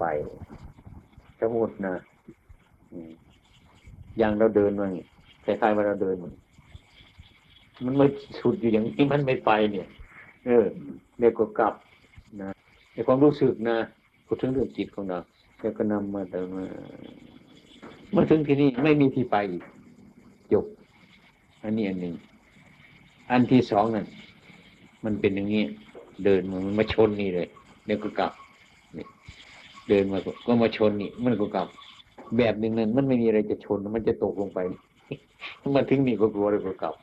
ไป สมมตินะอย่างเราเดินมาคล้ายๆว่าเราเดินมันไม่สุดอยู่อย่างนี้มันไม่ไปเนี่ย เออเรียก็กลับนะในความรู้สึกนะพูดถึงเรื่องจิตของเราแล้วก็นำมาแต่มามาถึงที่นี่ไม่มีที่ไปอีกจบอันนี้อันหนึ่งอันที่สองนั่นมันเป็นอย่างนี้เดินมันมาชนนี่เลยเดี๋ยวก็กลับ เดินมาก็มาชนนี่มันก็กลับ แบบหนึ่งนั้นมันไม่มีอะไรจะชนมันจะตกลงไปมาถึงนี่ก็กลัวเลยก็กลับ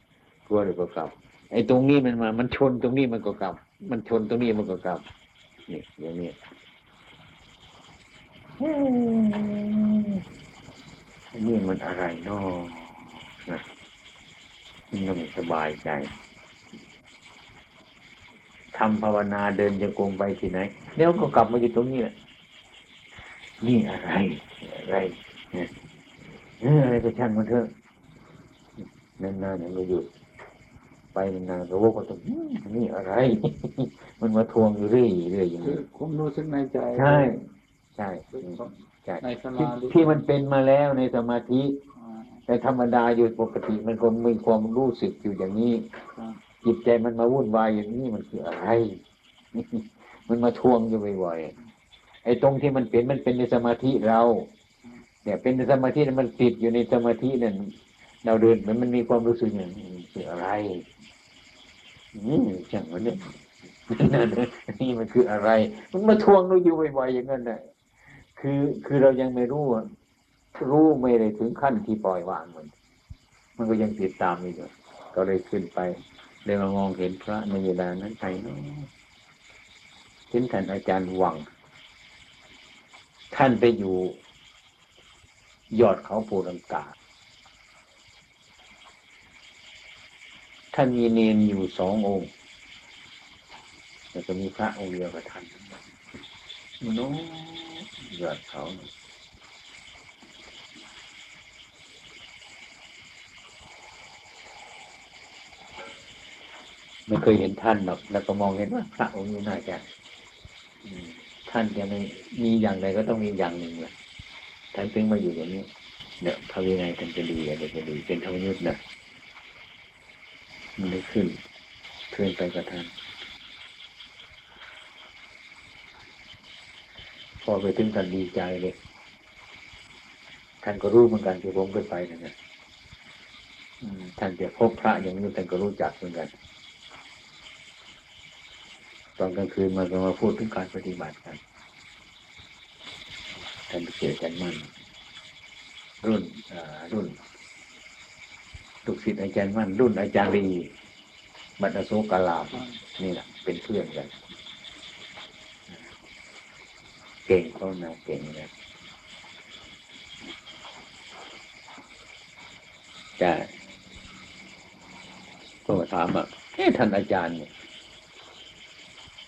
กลัวเลยก็กลับ ไอ้ตรงนี้มันมา มันชนตรงนี้มันก็กลับ มันชนตรงนี้มันก็กลับนี่อย่างนี้นี่มันอะไรเนาะนะมันไม่สบายใจทำภาวนาเดินจะกงไปที่ไหนเดี๋ยวก็กลับมาอยู่ตรงนี้แหละ นี่อะไรอะไรเนี่ยอะไรก็ช่างมันเถอะนานๆเนี่ยมาอยู่ไปนานๆก็วกก็ต้องนี่อะไร มันมาทวงอยู่เรื่อยเรื่อยอย่างนี้ผมรู้สึกในใจ ใช่ ใช่ใช่ในสที่มาธิที่มันเป็นมาแล้วในสมาธิอ่าแต่ธรรมดาอยู่ปกติมันคงมีความรู้สึกอยู่อย่างนี้ครับจิตใจมันมาวุ่นวายอย่างนี้มันคืออะไร มันมาทวงอยู่บ่อยๆ ไอ้ตรงที่มันเป็นมันเป็นในสมาธิเราเนี่ยเป็นในสมาธิมันติดอยู่ในสมาธินั่นเราเดินมันมันมีความรู้สึกอย่างนี้คืออะไรอืมจังวะเนี่ยนั่นน่ะนี่มันคืออะไร มันมาทวงเราอยู่บ่อยๆอย่างนั้นน่ะคือคือเรายังไม่รู้รู้ไม่ได้ถึงขั้นที่ปล่อยวางมัน มันก็ยังติดตามอยู่ก็เลยขึ้นไปเลยมามองเห็นพระในเวลานั้นใครเนาะเห็นท่านอาจารย์หวัง ท่านไปอยู่ยอดเขาปูรังกา ท่านมีเนนอยู่สององค์แล้วก็มีพระองค์เดียวกับท่านมันน้ยอดเขาไม่เคยเห็นท่านหรอก แล้วก็มองเห็นว่าพระองค์นี้น่าจะอืม ท่านจะไม่มีอย่างใดก็ต้องมีอย่างหนึ่งแหละท่านเพิ่งมาอยู่อย่างนี้เนี่ยพระวินัยท่านจะดีอะไรจะดีเป็นธรรมยุทธ์นะมันได้ขึ้นขึ้นไปกับท่านพอไปถึงท่านดีใจเลยท่านก็รู้เหมือนกันที่ผมเคยไปนั่นนะอืมท่านจะพบพระอย่างนี้ท่านก็รู้จักเหมือนกัน ตอนกลางคืนมันก็มาพูดถึงการปฏิบัติกันท่านเกียรกันมั่นรุ่นรุ่นลูกศิษย์อาจารย์มั่นรุ่นอาจารย์รีบัตรโสกาลามนี่แหละเป็นเพื่อนกัน เก่งเขานะเก่งเลยจะก็ถามอะเอ๊ะท่านอาจารย์เนี่ย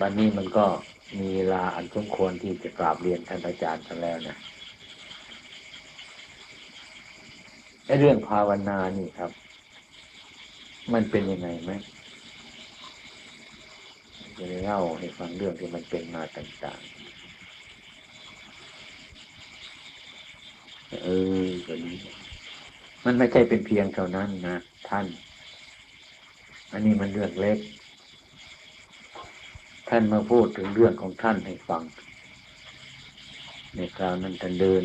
วันนี้มันก็มีเวลาอันสมควรที่จะกราบเรียนท่านอาจารย์กันแล้วนะไอ้เรื่องภาวนานี่ครับ มันเป็นยังไงไหมจะได้เล่าให้ฟังเรื่องที่มันเป็นมาต่างๆ เออก็ดีมันไม่ใช่เป็นเพียงเท่านั้นนะท่าน อันนี้มันเรื่องเล็ก ท่านมาพูดถึงเรื่องของท่านให้ฟัง ในคราวนั้นท่านเดิน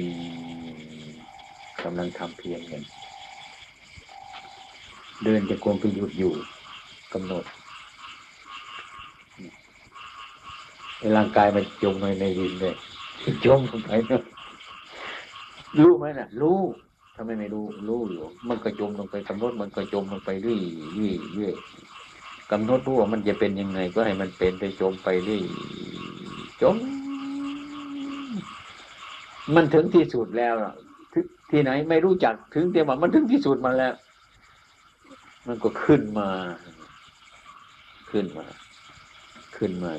กำลังทำเพียรกันเดินจะกลมไปหยุดอยู่กำหนดในร่างกายมันจมไปในดินเลยจมลงไปเนอะรู้ไหมน่ะ รู้ทำไมไม่รู้รู้อยู่ มันก็จมลงไปกำหนดมันก็จมลงไปเรื่อยเรื่อยเรื่อย กำหนดรู้ว่ามันจะเป็นยังไง ก็ให้มันเป็นไปจมไปเรื่จม มันถึงที่สุดแล้วที่ที่ไหนไม่รู้จักถึงแต่ว่ามันถึงที่สุดมาแล้ว มันก็ขึ้นมา ขึ้นมา ขึ้นมา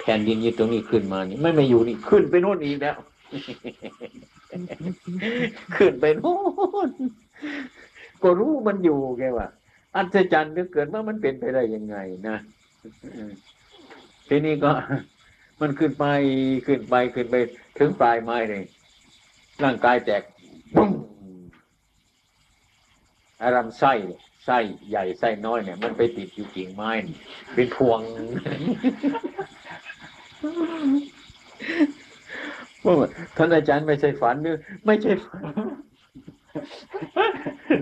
แผ่นดินอยู่ตรงนี้ขึ้นมานี่ไม่ไม่อยู่นี่ขึ้นไปโน่นอีกแล้ว ขึ้นไปโน่นก็รู้มันอยู่แกว่า อัศจรรย์เหลือเกินว่ามันเป็นไปได้ยังไงนะทีนี้ก็ มันขึ้นไปขึ้นไปขึ้นไป ถึงปลายไม้เลยร่างกายแตกปุ้งอารมไส้ไส้ใหญ่ไส้น้อยเนี่ย มันไปติดอยู่กิ่งไม้เป็นพวงว่าท่านอาจารย์ไม่ใช่ฝันหรือไม่ใช่ฝัน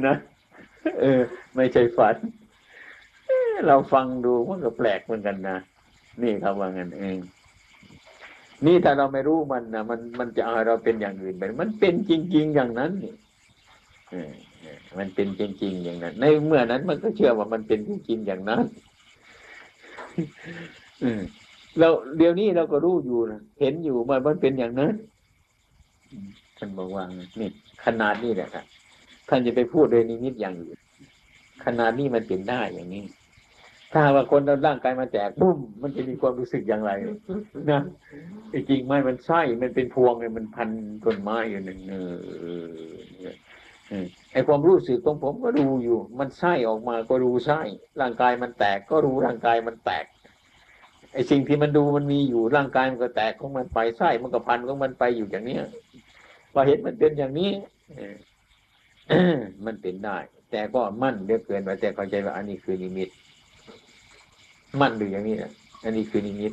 นะ เออ ไม่ใช่ฝันเเราฟังดูมันก็แปลกเหมือนกันนะนี่ครับว่างั้นเองนี่ถ้าเราไม่รู้มันนะมันมันจะเอาเราเป็นอย่างอื่นไปมันเป็นจริง ๆ อย่างนั้นนี่เออเออมันเป็นจริง ๆ อย่างนั้น ในเมื่อนั้นมันก็เชื่อว่ามันเป็นจริงๆอย่างนั้นเออเราเดี๋ยวนี้เราก็รู้อยู่นะเห็นอยู่ว่ามันเป็นอย่างนั้นท่านบอกว่านี่ขนาดนี้แหละครับ ท่านจะไปพูดโดยนิมิตอย่างอื่นขนาดนี้มันเป็นได้อย่างนี้ ถ้าว่าคนเราร่างกายมาแตกปุ้มมันจะมีความรู้สึกอย่างไรนะไอ้จริงไม้มันไส้มันเป็นพวงเลยมันพันต้นไม้อยู่หนึ่งเออเอไอ้ความรู้สึกของผมก็ดูอยู่ มันไส้ออกมาก็รู้ไส้ร่างกายมันแตกก็รู้ร่างกายมันแตกไอ้สิ่งที่มันดูมันมีอยู่ร่างกายมันก็แตกของมันไปไส้มันก็พันของมันไปอยู่อย่างเนี้ยว่าเห็นมันเป็นอย่างนี้ มันเป็นได้ แต่ก็มั่นเลือเกินไปแต่เข้าใจว่าอันนี้คือนิมิต มั่นดูอย่างนี้นะอันนี้คือนิมิต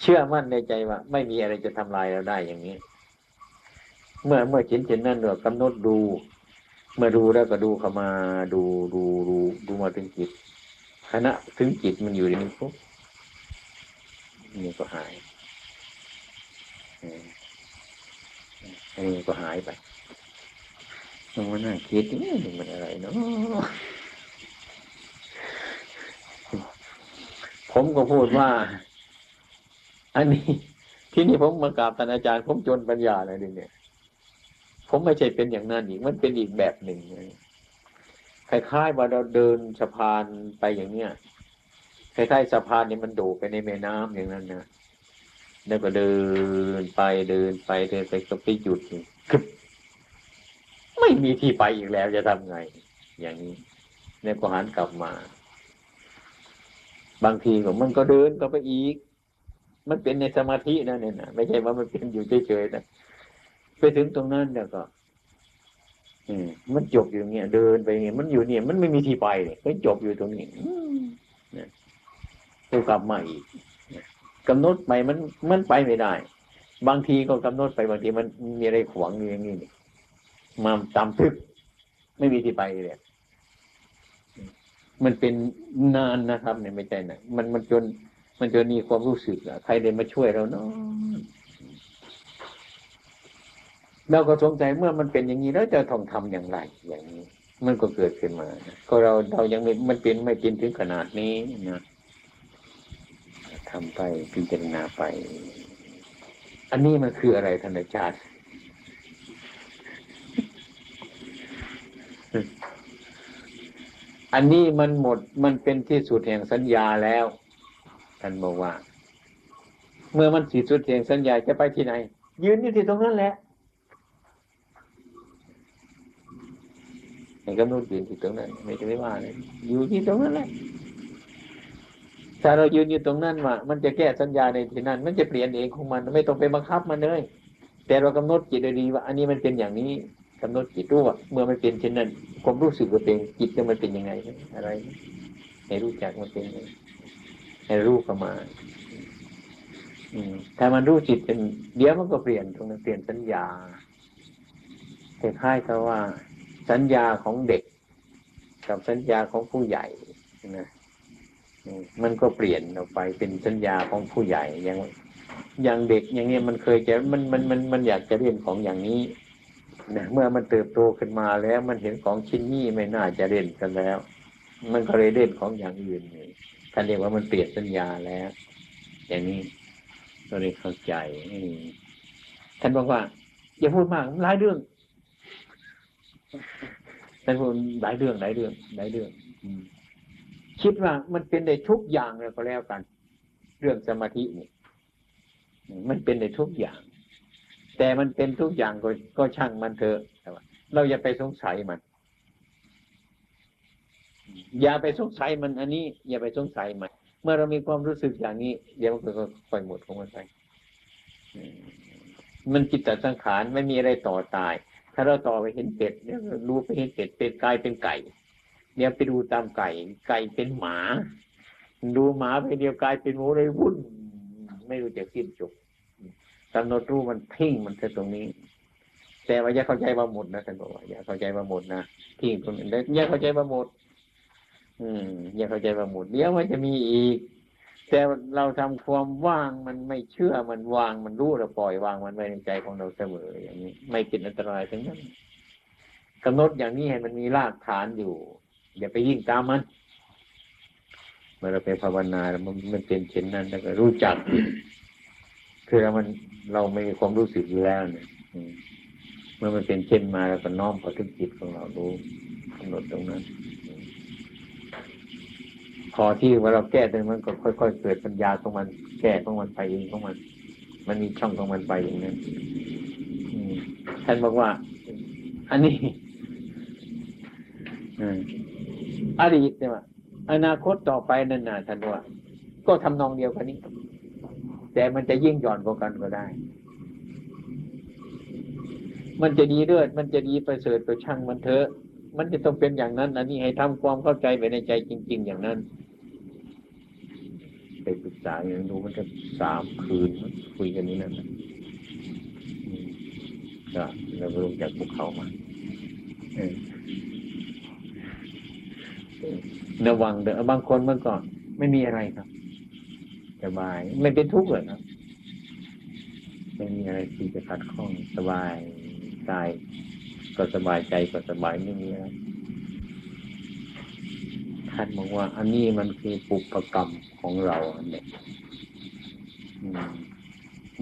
เชื่อมั่นในใจว่า ไม่มีอะไรจะทำลายเราได้อย่างนี้ เมื่อเมื่อเช่นเช่นนั้นเรากำหนดดู เมื่อดูแล้วก็ดูเข้ามาดูดูดูดูมาถึงจิตขณะถึงจิตมันอยู่ในนี้ปุ๊บนี่ก็หายอันนี้ก็หายไป มันน่าคิดนี่มันอะไรเนาะผมก็พูดว่า อันนี้ ที่นี่ผมมากราบท่านอาจารย์ ผมจนปัญญาเลยดิเนี่ย ผมไม่ใช่เป็นอย่างนั้นอีก มันเป็นอีกแบบหนึ่งคล้ายๆว่าเราเดินสะพานไปอย่างเนี้ยคล้ายๆสะพานนี่มันโดดไปในแม่น้ำอย่างนั้นนะแล้วก็เดินไปเดินไปเดินไปก็ไปหยุดนี่กึบ ไม่มีที่ไปอีกแล้วจะทำไง อย่างนี้แล้วก็หันกลับมา บางทีมันก็เดินก็ไปอีก มันเป็นในสมาธินะเนี่ยนะไม่ใช่ว่ามันเป็นอยู่เฉยๆนะไปถึงตรงนั้นแล้วก็อืมมันจบอยู่เงี้ยเดินไปเงี้ยมันอยู่เนี่ย มันไม่มีที่ไปเลยก็จบอยู่ตรงนี้เนี่ยก็กลับมาอีกกำหนดไปมันมันไปไม่ได้ บางทีก็กำหนดไปบางทีมันมีอะไรขวางอยู่อย่างนี้นี่ มาตามทึกไม่มีที่ไปเลยมันเป็นนานนะครับเนี่ยไม่ใช่นะมันมันจน มันจนมีความรู้สึกอะใครเดินมาช่วยเราเนาะเราก็สงสัยเมื่อมันเป็นอย่างนี้แล้วจะต้องทำอย่างไรอย่างนี้ มันก็เกิดขึ้นมาก็เราเรายังไม่มันเป็นไม่เป็นถึงขนาดนี้นะทำไปพิจารณาไป อันนี้มันคืออะไรธนชาติ อันนี้มันหมดมันเป็นที่สุดแห่งสัญญาแล้วท่านบอกว่า เมื่อมันสิ้นสุดแห่งสัญญาจะไปที่ไหน ยืนอยู่ที่ตรงนั้นแหละให้กำหนดยืนที่ตรงนั้น ไม่จะไม่ว่าเลยอยู่ที่ตรงนั้นแหละถ้าเรายืนอยู่ตรงนั้นว่ามันจะแก้สัญญาในที่นั้น มันจะเปลี่ยนเองของมัน ไม่ต้องไปบังคับมันเลยแต่เรากำหนดจิตดีว่า อันนี้มันเป็นอย่างนี้ กำหนดจิตรู้ว่าเมื่อมันเป็นเช่นนั้นความรู้สึกว่าเป็นจิตมันเป็นยังไง อะไรให้รู้จักมันเป็นให้รู้เข้ามาถ้ามันรู้จิตเป็นเดี๋ยวมันก็เปลี่ยนตรงนั้นเปลี่ยนสัญญาคล้ายๆกับว่า สัญญาของเด็ก กับสัญญาของผู้ใหญ่นะมมันก็เปลี่ยนออกไปเป็นสัญญาของผู้ใหญ่อย่างอย่างเด็กอย่างเนี้ยมันเคยจะมันมันมันมันอยากจะเรียนของอย่างนี้ นะเมื่อมันเติบโตขึ้นมาแล้วมันเห็นของชิ้นนี้ไม่น่าจะเล่นกันแล้ว มันก็เลยเล่นของอย่างอื่นนี่ท่านเรียกว่ามันเปลี่ยนสัญญาแล้ว อย่างนี้ก็เลยเข้าใจท่านบอกว่า อย่าพูดมากหลายเรื่องท่านพูดหลายเรื่องหลายเรื่องหลายเรื่องคิดว่ามันเป็นได้ทุกอย่างเลยก็แล้วกัน เรื่องสมาธินี่มันเป็นได้ทุกอย่าง แต่มันเป็นทุกอย่างก็ก็ช่างมันเถอะเราอย่าไปสงสัยมัน อย่าไปสงสัยมันอันนี้ อย่าไปสงสัยมัน เมื่อเรามีความรู้สึกอย่างนี้ เดี๋ยวมันก็ค่อยหมดของมันไปมันจิตตสังขารไม่มีอะไรต่อตาย ถ้าเราต่อไปเห็นเป็ดเนี่ยรู้ไปเห็นเป็ดเป็ดกลายเป็นไก่เดี๋ยวไปดูตามไก่ ไก่เป็นหมา ดูหมาไปเดียวกลายเป็นหมูเลยวุ่น ไม่รู้จะสิ้นจบ กำหนดรู้มันทิ้งมันแค่ตรงนี้ แต่ว่าอย่าเข้าใจว่าหมดนะท่านบอกว่าอย่าเข้าใจว่าหมดนะทิ้งตรงนี้อย่าเข้าใจว่าหมด อืม อย่าเข้าใจว่าหมดเดี๋ยวมันจะมีอีก แต่เราทำความว่างมันไม่เชื่อมันวางมันรู้เราปล่อยวางมันไว้ในใจของเราเสมออย่างนี้ ไม่เป็นอันตรายทั้งนั้นกำหนดอย่างนี้ให้มันมีรากฐานอยู่ อย่าไปยิ่งตามมันเมื่อเราไปภาวนาแล้วมันมันเป็นเช่นนั้นแล้วก็รู้จัก คือมันเราไม่มีความรู้สึกอยู่แล้วเนี่ยเมื่อมันเป็นเช่นมาแล้วก็น้อมเข้าถึงจิตของเรารู้กำหนดตรงนั้น พอที่ว่าเราแก้ตรงมันก็ค่อย ๆ เกิดปัญญาของมัน แก้ของมันไปเองของมัน มันมีช่องของมันไปอย่างนั้นท่านบอกว่า อันนี้อดีตเนี่ยอนาคตต่อไปนั่นน่ะท่านว่า ก็ทำนองเดียวกันนี้ แต่มันจะยิ่งหย่อนกว่ากันก็ได้ มันจะดีเลิศมันจะดีประเสริฐไปช่างมันเถอะ มันจะต้องเป็นอย่างนั้นอันนี้ให้ทำความเข้าใจไปในใจจริง ๆ อย่างนั้นไปปรึกษาอย่างดูมันจะสามคืนคุยกันนี้นั่นก็เราลงจากภูเขามาระวังเด้อบางคนเมื่อก่อนไม่มีอะไรครับ สบาย ไม่เป็นทุกข์เลยครับไม่มีอะไรที่จะขัดข้องสบายกายก็สบายใจก็สบายไม่มีอะไรท่านบอกว่า อันนี้มันคือปุปกรรมของเราเนี่ย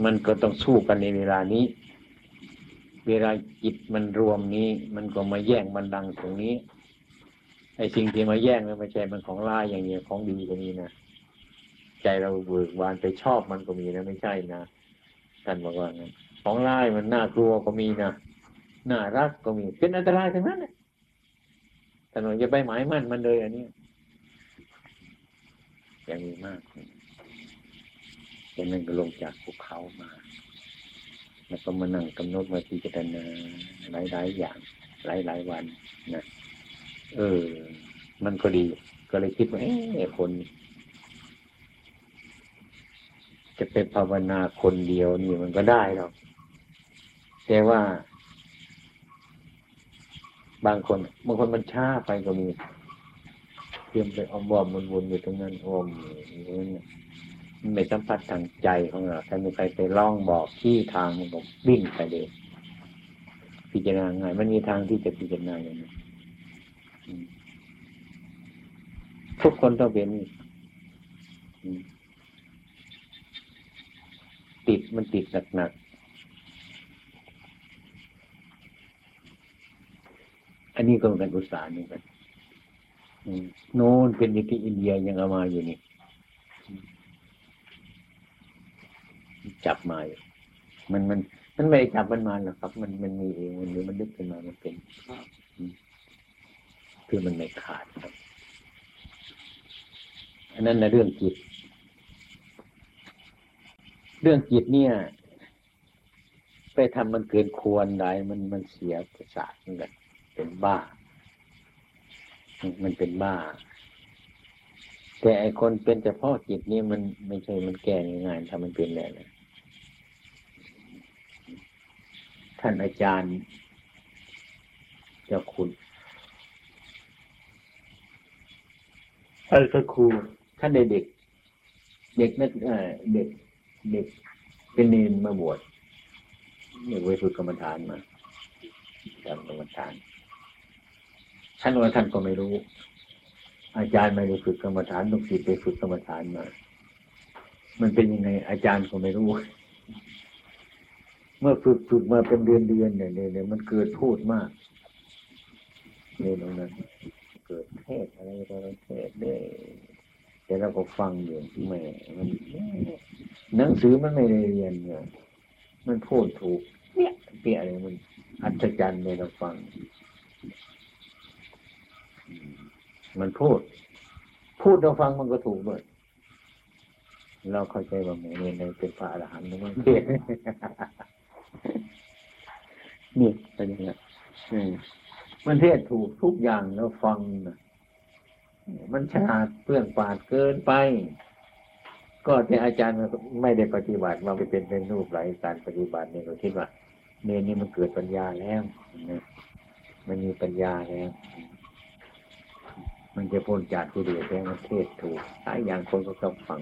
มันก็ต้องสู้กันในเวลานี้ เวลาจิตมันรวมนี้ มันก็มาแย่งมันดังตรงนี้ไอ้สิ่งที่มาแย่งมันไม่ใช่มันของร้ายอย่างเงี้ยของดีก็มีนะ ใจเราเบิกบานไปชอบมันก็มีนะไม่ใช่นะท่านบอกว่างั้นของร้ายมันน่ากลัวก็มีนะน่ารักก็มี เป็นอันตรายทั้งนั้นแต่หนูจะไปหมายมั่นมันเลยอันนี้ยังมีมากอย่างนั้นก็ลงจากภูเขามา แล้วก็มานั่งกำหนดมาพิจารณาหลายๆอย่าง หลายๆวันนะเออ มันก็ดี ก็เลยคิดว่าเออคน จะไปภาวนาคนเดียวนี่มันก็ได้หรอกแต่ว่า บางคนบางคนมันช้าไปก็มีเพียงไปอมวอมวนๆอยู่ตรงนั้นอมมันไม่สัมผัสทางใจของเราถ้ามีใครไปล่องบอกที่ทางมันก็วิ่งไปเลย พิจารณาไงมันมีทางที่จะพิจารณาอย่างนี้ทุกคนต้องเป็น ติดมันติดหนักๆอันนี้ก็เป็นอุตสาห์นึงกันโน้นเป็นอยู่ที่อินเดียยังเอามาอยู่นี่ จับมาอยู่มันมันมันไม่จับมันมาหรอกครับ มันมันมีเองมันมีมันดึกขึ้นมามันเป็นคือมันไม่ขาดครับ อันนั้นนะเรื่องจิต เรื่องจิตเนี่ย ไปทำมันเกินควรได้มันมันเสียประสาทเหมือนกันเป็นบ้า มันเป็นบ้า แต่ไอคนเป็นเฉพาะจิตนี่มันไม่ใช่มันแก้ง่ายๆถ้ามันเป็นแล้วนะท่านอาจารย์ เจ้าคุณไอ้ก็ครูท่านเด็กเด็กนักเด็ก เด็กเป็นเนนมาบวชเด็กไว้ฝึกกรรมฐานมาทำกรรมฐานท่านว่าท่านก็ไม่รู้ อาจารย์ไม่ได้ฝึกกรรมฐานต้องศิษย์ไปฝึกกรรมฐานมา มันเป็นยังไง อาจารย์ก็ไม่รู้ เมื่อฝึกฝึกมาเป็นเดือนเดือนเนี่ยเนี่ยมันเกิดพูดมากในตรงนั้นเกิดเทศอะไรก็เทศได้ แต่เราก็ฟังอยู่แม่มันหนังสือมันไม่ได้เรียนเนี่ยมันพูดถูกเนี่ยเปียอะไรมันอัศจรรย์เลยเราฟัง มันพูด พูดเราฟังมันก็ถูกด้วยเราเข้าใจว่าหมูเนี่ยเป็นพระอรหันต์มันเทศนี่เป็นยังไงอืมมันเทศถูกทุกอย่างแล้วฟังนะ มันฉลาดเพื่องปาดเกินไป ก็ที่อาจารย์ไม่ได้ปฏิบัติมาไปเป็นเป็นรูปไหลการปฏิบัติเนี่ยเราคิดว่าเนรนี่มันเกิดปัญญาแล้วนะมันมีปัญญาแล้ว มันจะพ้นจากกิเลสแล้วมันเทศถูกหลายอย่างคนก็ต้องฟัง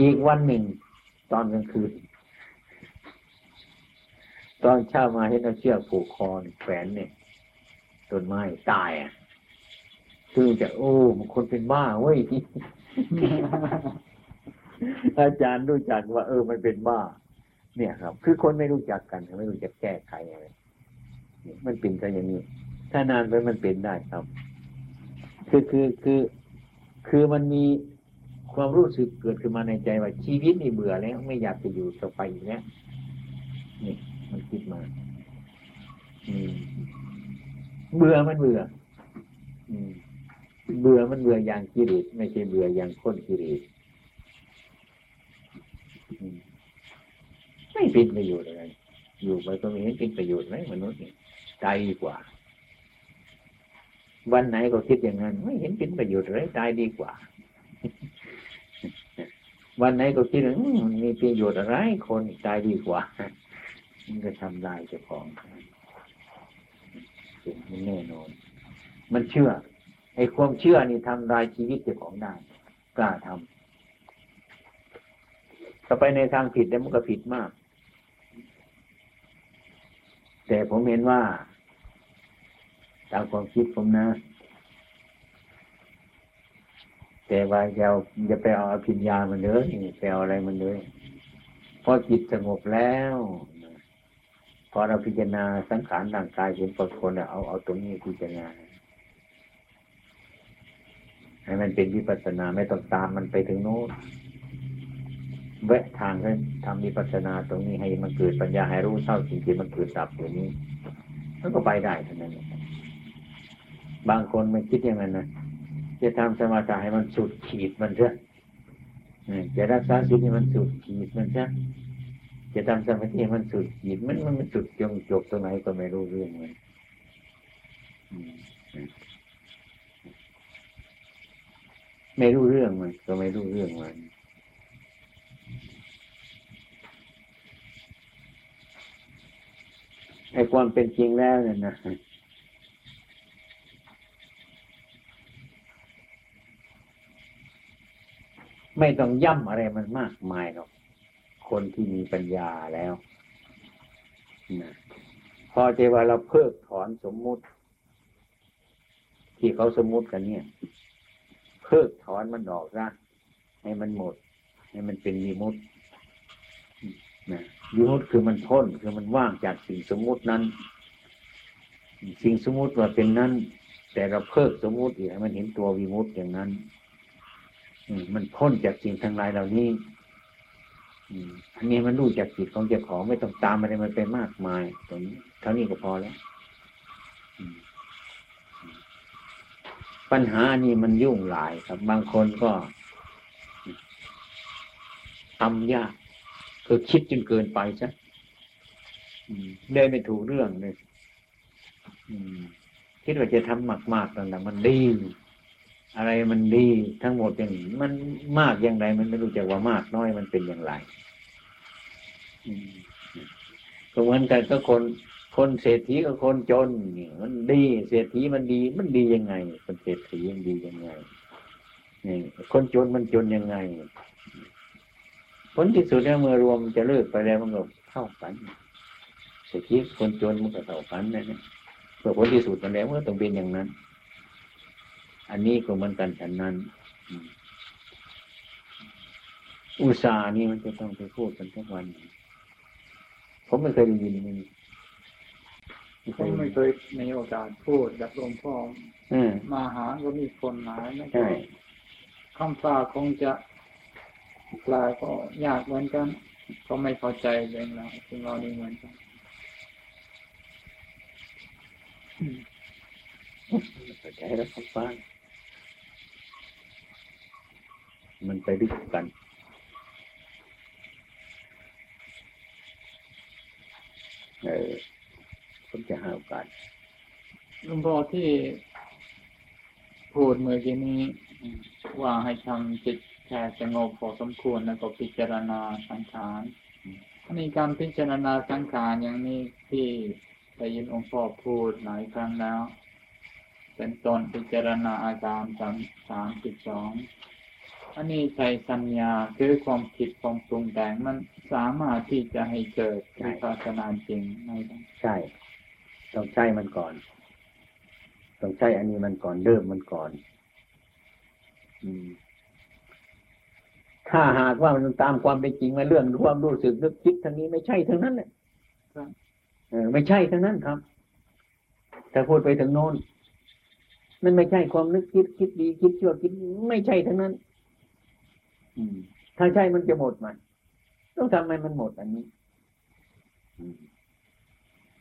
อีกวันหนึ่ง ตอนกลางคืนตอนเช้ามาเห็นเอาเชือกผูกคอแขวนเนี่ย ต้นไม้ตายอะคือจะโอ้มันคนเป็นบ้าเว้ยอาจารย์รู้จักว่า เออมันเป็นบ้า เนี่ยครับ คือคนไม่รู้จักกันไม่รู้จักแก้ไขอะไรมันเป็นกันอย่างนี้ถ้านานไปมันเป็นได้ครับ คือคือคือคือมันมีความรู้สึกเกิดขึ้นมาในใจว่าชีวิตนี่เบื่อแล้วไม่อยากจะอยู่ต่อไปอีกแล้วนี่ มันคิดมา อืม เบื่อมันเบื่อเบื่อมันเบื่ออย่างกิเลสไม่ใช่เบื่ออย่างคนกิเลสไม่เป็นประโยชน์อะไรอยู่ไปก็ไม่เห็นเป็นประโยชน์ไหมมนุษย์นี่ตายดีกว่า วันไหนก็คิดอย่างนั้น ไม่เห็นเป็นประโยชน์อะไรตายดีกว่า วันไหนก็คิดว่าอืมมีประโยชน์อะไร คนตายดีกว่ามันก็ทำลายเจ้าของ มันแน่นอน มันเชื่อไอ้ความเชื่อนี่ทำลายชีวิตเจ้าของได้กล้าทำถ้าไปในทางผิดแล้วมันก็ผิดมาก แต่ผมเห็นว่า ตามความคิดผมนะ แต่ว่าอย่าอย่าไปเอาอภิญญามันเลยไปเอาอะไรมันเลยพอจิตสงบแล้ว พอเราพิจารณาสังขารร่างกายเห็นปรากฏเอาเอาตรงนี้พิจารณาให้มันเป็นวิปัสนาไม่ต้องตามมันไปถึงโน้นแวะทางให้ทำวิปัสนาตรงนี้ให้มันเกิดปัญญาให้รู้เท่าสิ่งที่มันเกิดดับอยู่นี้มันก็ไปได้เท่านั้นบางคนไม่คิดอย่างนั้นนะจะทำสมาธิให้มันสุดขีดมันเถอะจะรักษาศีลให้มันสุดขีดมันเถอะ จะทำสมาธิมันสุดขีดมันมันสุดจงจบตรงไหนก็ไม่รู้เรื่องมันไม่รู้เรื่องมันก็ไม่รู้เรื่องมันไอ้ความเป็นจริงแล้วเนี่ยนะไม่ต้องย่ำอะไรมันมากมายหรอก คนที่มีปัญญาแล้วนะพอเจว่าเราเพิกถอนสมมุติ ที่เขาสมมุติกันเนี่ย เพิกถอนมันออกซะให้มันหมด ให้มันเป็นวิมุตนะวิมุตคือมันพ้นคือมันว่างจากสิ่งสมมุตินั้น สิ่งสมมุติว่าเป็นนั้น แต่เราเพิกสมมุติอีกให้มันเห็นตัววิมุตอย่างนั้นมันพ้นจากสิ่งทั้งหลายเหล่านี้ อันนี้มันรู้จากจิตของเจ้าของไม่ต้องตามอะไรมันไปมากมายตรงนี้เท่านี้ก็พอแล้วปัญหานี้มันยุ่งหลายครับ บางคนก็ทำยากคือคิดจนเกินไปซะเดินไม่ถูกเรื่องเลยคิดว่าจะทำมากๆต่างๆมันดี อะไรมันดีทั้งหมดอย่างนี้มันมากอย่างไรมันไม่รู้จักว่ามากน้อยมันเป็นอย่างไรก็เหมือนกันก็คน คนเศรษฐีกับคนจนนี่มันดีเศรษฐีมันดี มันดียังไง คนเศรษฐีมันดียังไงนี่คนจนมันจนยังไง ผลที่สุดแล้วเมื่อรวมจะเลิกไปแล้วมันก็เท่ากันเศรษฐีคนจนมันก็เท่ากันนะเพื่อผลที่สุดมันแล้วมันต้องเป็นอย่างนั้น อันนี้ก็เหมือนกันฉันนั้น อุตสาห์นี่มันจะต้องไปพูดกันทุกวัน ผมไม่เคยได้ยินมันผมไม่เคยในโอกาสพูดแบบหลวงพ่อมาหาก็มีคนหายนะคคำฝากคงจะกลายก็ยากเหมือนกัน ก็ไม่พอใจเองเราซึ่งเรานี่เหมือนกันเข้าใจแล้วคำฟัง มันไปดึกกัน เออผมจะหาโอกาสหลวงพ่อที่พูดเมื่อกี้นี้ ว่าให้ทำจิตแค่สงบพอสมควรแล้วก็พิจารณาสังขารอันนี้การพิจารณาสังขารอย่างนี้ที่ได้ยินองค์พ่อพูดหลายครั้งแล้ว เป็นตอนพิจารณาอาการสามสามสิบสอง อันนี้ใช้สัญญาคือความคิดความปรุงแต่งมันสามารถที่จะให้เกิดใช่วิปัสสนาจริงไหมครับใช่ ต้องใช้มันก่อน ต้องใช้อันนี้มันก่อนเริ่มมันก่อน อืมถ้าหากว่ามันตามความเป็นจริงมาเรื่องความรู้สึกนึกคิดทางนี้ไม่ใช่ทั้งนั้นเลยครับเออไม่ใช่ทั้งนั้นครับถ้าพูดไปถึงโน้นมันไม่ใช่ความนึกคิดคิดดีคิดชั่วคิดไม่ใช่ทั้งนั้นอืม ถ้าใช่มันจะหมดมัน ต้องทำให้มันหมดอันนี้อืม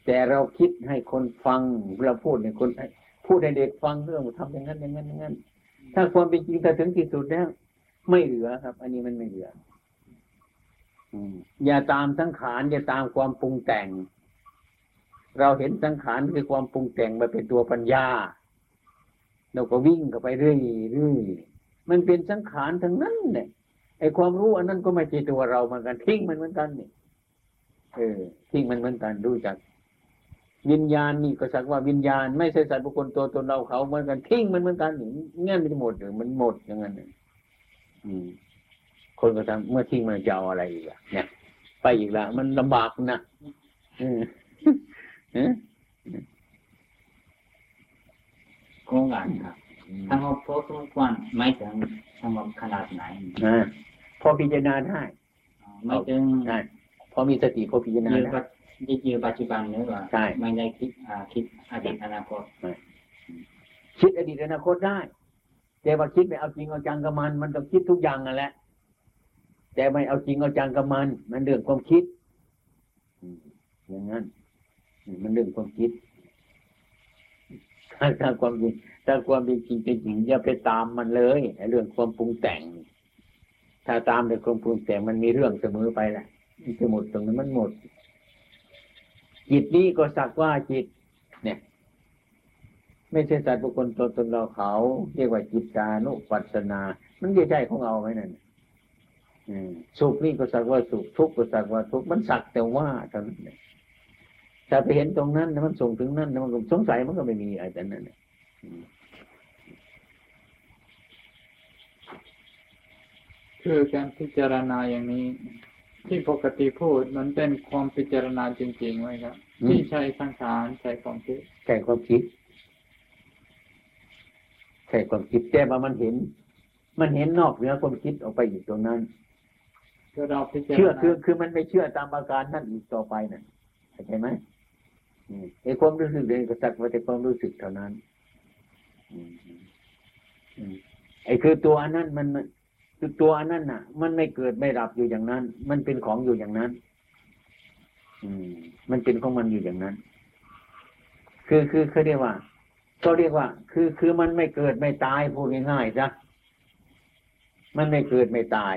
แต่เราคิดให้คนฟังเราพูดให้คนให้พูดให้เด็กฟังเรื่องทำอย่างนั้นอย่างนั้นอย่างนั้น ถ้าความเป็นจริงถ้าถึงที่สุดแล้วไม่เหลือครับ อันนี้มันไม่เหลืออืมอย่าตามสังขารอย่าตามความปรุงแต่ง เราเห็นสังขารคือความปรุงแต่งมาเป็นตัวปัญญา เราก็วิ่งเข้าไปเรื่อยเรื่อยมันเป็นสังขารทั้งนั้นเนี่ย ไอ้ความรู้อันนั้นก็ไม่ใช่ตัวเราเหมือนกันทิ้งมันเหมือนกันนี่เออทิ้งมันเหมือนกันรู้จัก วิญญาณนี่ก็สักว่าวิญญาณ ไม่ใช่สัตว์บุคคลตัวตนเราเขาเหมือนกันทิ้งมันเหมือนกันนี่เงี้ยมันจะหมดหรือมันหมดอย่างนั้นเนี่ยอืมคนก็ทำเมื่อทิ้งมันจะเอาอะไรอีกอะเนี่ย ไปอีกแล้วมันลำบากนะเออเออโครงการครับสงบพอสมควรไม่ถึงสงบขนาดไหนอ่า พอพิจารณาได้ไม่ถึงได้พอมีสติพอพิจารณายืนได้ปัจยืนปัจจุบันหรือว่าใช่ไม่ได้คิดอ่าคิดอดีตอนาคตคิดอดีตอนาคตได้ แต่ว่าคิดไปเอาจริงเอาจังกับมัน มันต้องคิดทุกอย่างนั่นแหละ แต่ไม่เอาจริงเอาจังกับมัน มันเรื่องความคิดอืมอย่างนั้นอืมมันเรื่องความคิดถ้าถ้าความจริงถ้าความเป็นจริงเป็นจริงอย่าไปตามมันเลยไอ้เรื่องความปรุงแต่ง ถ้าตามแต่ความปรุงแต่งมันมีเรื่องเสมอไปแหละมันจะหมดตรงนั้นมันหมด จิตนี้ก็สักว่าจิต เนี่ย ไม่ใช่สัตว์บุคคลตัวตนเราเขา เรียกว่าจิตานุปัสสนา มันจะใช่ของเราไหมนั่นสุขนี่ก็สักว่าสุขทุกข์ก็สักว่าทุกข์มันสักแต่ว่าเท่านั้นนะถ้าไปเห็นตรงนั้นนะมันส่งถึงนั้นนะมันสงสัยมันก็ไม่มีอะไรแต่นั้นน่ะอืม คือการพิจารณาอย่างนี้ ที่ปกติพูดมันเป็นความพิจารณาจริงๆไหมครับ ที่ใช้สังขารใช้ความคิดใช่ความคิดใช่ความคิดแต่ว่ามันเห็น มันเห็นนอกเหนือความคิดออกไปอยู่ตรงนั้นคือเราพิจารเชื่อณาคือคือมันไม่เชื่อตามอาการนั่นอีกต่อไปน่ะเข้าใจไหมอืมไอ้ความรู้สึกเองก็สักว่าแต่ความรู้สึกเท่านั้นอืมอืมไอ้คือตัวอันนั้นมันมัน คือตัวอันนั้นน่ะ มันไม่เกิดไม่ดับอยู่อย่างนั้น มันเป็นของอยู่อย่างนั้น อืม มันเป็นของมันอยู่อย่างนั้น คือคือเขาเรียกว่าเขาเรียกว่า คือคือมันไม่เกิดไม่ตายพูดง่ายๆจ้ะมันไม่เกิดไม่ตาย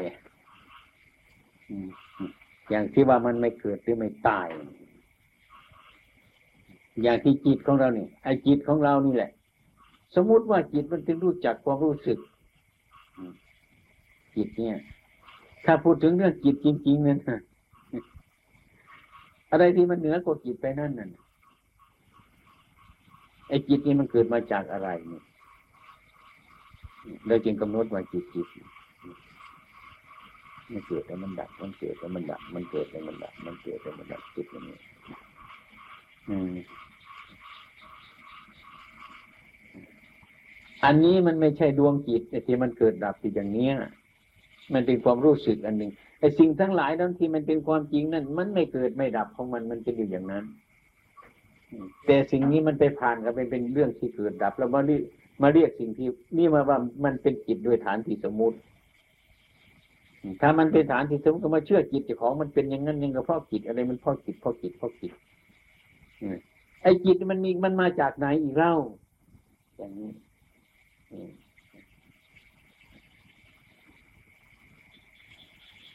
อย่างที่ว่ามันไม่เกิดหรือไม่ตาย อย่างที่จิตของเราเนี่ยไอ้จิตของเรานี่แหละ สมมุติว่าจิตมันถึงรู้จักความรู้สึก จิตเนี่ย ถ้าพูดถึงเรื่องจิตจริงๆเนี่ยนอะไรที่มันเหนือกว่าจิตไปนั่นน่ะไอ้จิตนี่มันเกิดมาจากอะไรเนี่ยเราจึงกำหนดว่าจิตจิตมันเกิดแล้วมันดับ มันเกิดแล้วมันดับ มันเกิดแล้วมันดับ มันเกิดแล้วมันดับจิตอย่างนี้อืมอันนี้มันไม่ใช่ดวงจิตที่มันเกิดดับอยู่อย่างเนี้ย มันเป็นความรู้สึกอันหนึ่งไอ้สิ่งทั้งหลายนั้นที่มันเป็นความจริงนั่นมันไม่เกิดไม่ดับของมันมันจะอยู่อย่างนั้น แต่สิ่งนี้มันไปผ่านกันเป็นเป็นเรื่องที่เกิดดับ แล้วมาเรียกมาเรียกสิ่งที่นี่มาว่ามันเป็นจิตโดยฐานที่สมมุติ ถ้ามันเป็นฐานที่สมมติก็มาเชื่อจิตเจ้าของมันเป็นอย่างนั้นอยังกับพ่อจิตอะไรมันพ่อจิตพ่อจิตพ่อจิตไอ้จิตมันมีมันมาจากไหนอีกเล่าอย่างนี้อืม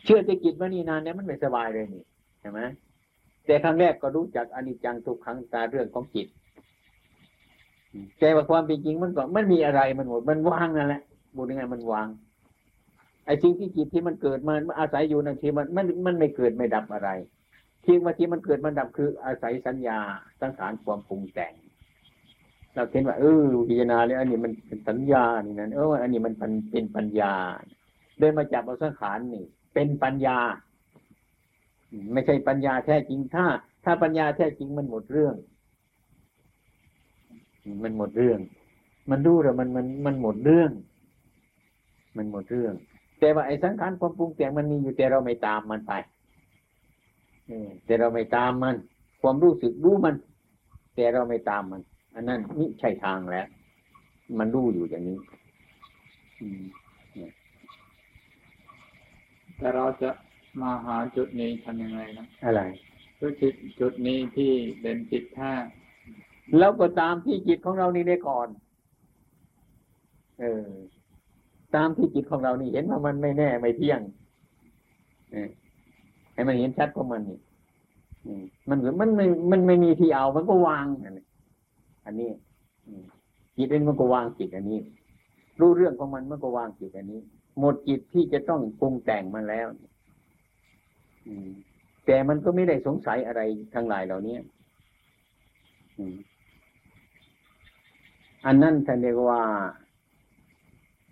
เชื่อใจจิตว่านี่นานเนี่ยมันไม่สบายเลยนี่ใช่ไหมแต่ครั้งแรกก็รู้จักอนิจจังทุกขังตาเรื่องของจิตแต่ว่าความเป็นจริงมันก็มันมีอะไรมันหมดมันว่างนั่นแหละบูดยังไงมันวางไอ้สิ่งที่จิตที่มันเกิดมันอาศัยอยู่นั่นที่มันมันมันไม่เกิดไม่ดับอะไรที่ว่าที่มันเกิดมันดับคือ อาศัยสัญญาสังขารความปรุงแต่ง เราเห็นว่าเออพิจารณาแล้วอันนี้มันเป็นสัญญานี่นั่นเอออันนี้มันเป็นเป็นปัญญาเดินมาจับเอาสังขารนี่ เป็นปัญญา ไม่ใช่ปัญญาแท้จริงถ้า ถ้าปัญญาแท้จริงมันหมดเรื่อง มันหมดเรื่อง มันรู้แล้วมันมันมันหมดเรื่อง มันหมดเรื่อง แต่ว่าไอ้สังขารความปรุงแต่งมันมีอยู่แต่เราไม่ตามมันไปแต่เราไม่ตามมัน ความรู้สึกรู้มัน แต่เราไม่ตามมัน อันนั้นนี่ใช่ทางแล้ว มันรู้อยู่อย่างนี้ อืม แต่เราจะมาหาจุดนี้ทำยังไงนะอะไรคือจุดจุดนี้ที่เป็นจิตแท้แล้วก็ตามที่จิตของเรานี่ได้ก่อน เออ ตามที่จิตของเรานี่เห็นว่ามันไม่แน่ไม่เที่ยงเออให้มันเห็นชัดของมันนี่อืมมันเหมือนมันไม่มันไม่มีที่เอามันก็วางอันนี้อันนี้อืมจิตเองมันก็วางจิตอันนี้ รู้เรื่องของมันมันก็วางจิตอันนี้ หมดจิตที่จะต้องปรุงแต่งมันแล้วแต่มันก็ไม่ได้สงสัยอะไรทั้งหลายเหล่านี้อันนั้นท่านเรียกว่า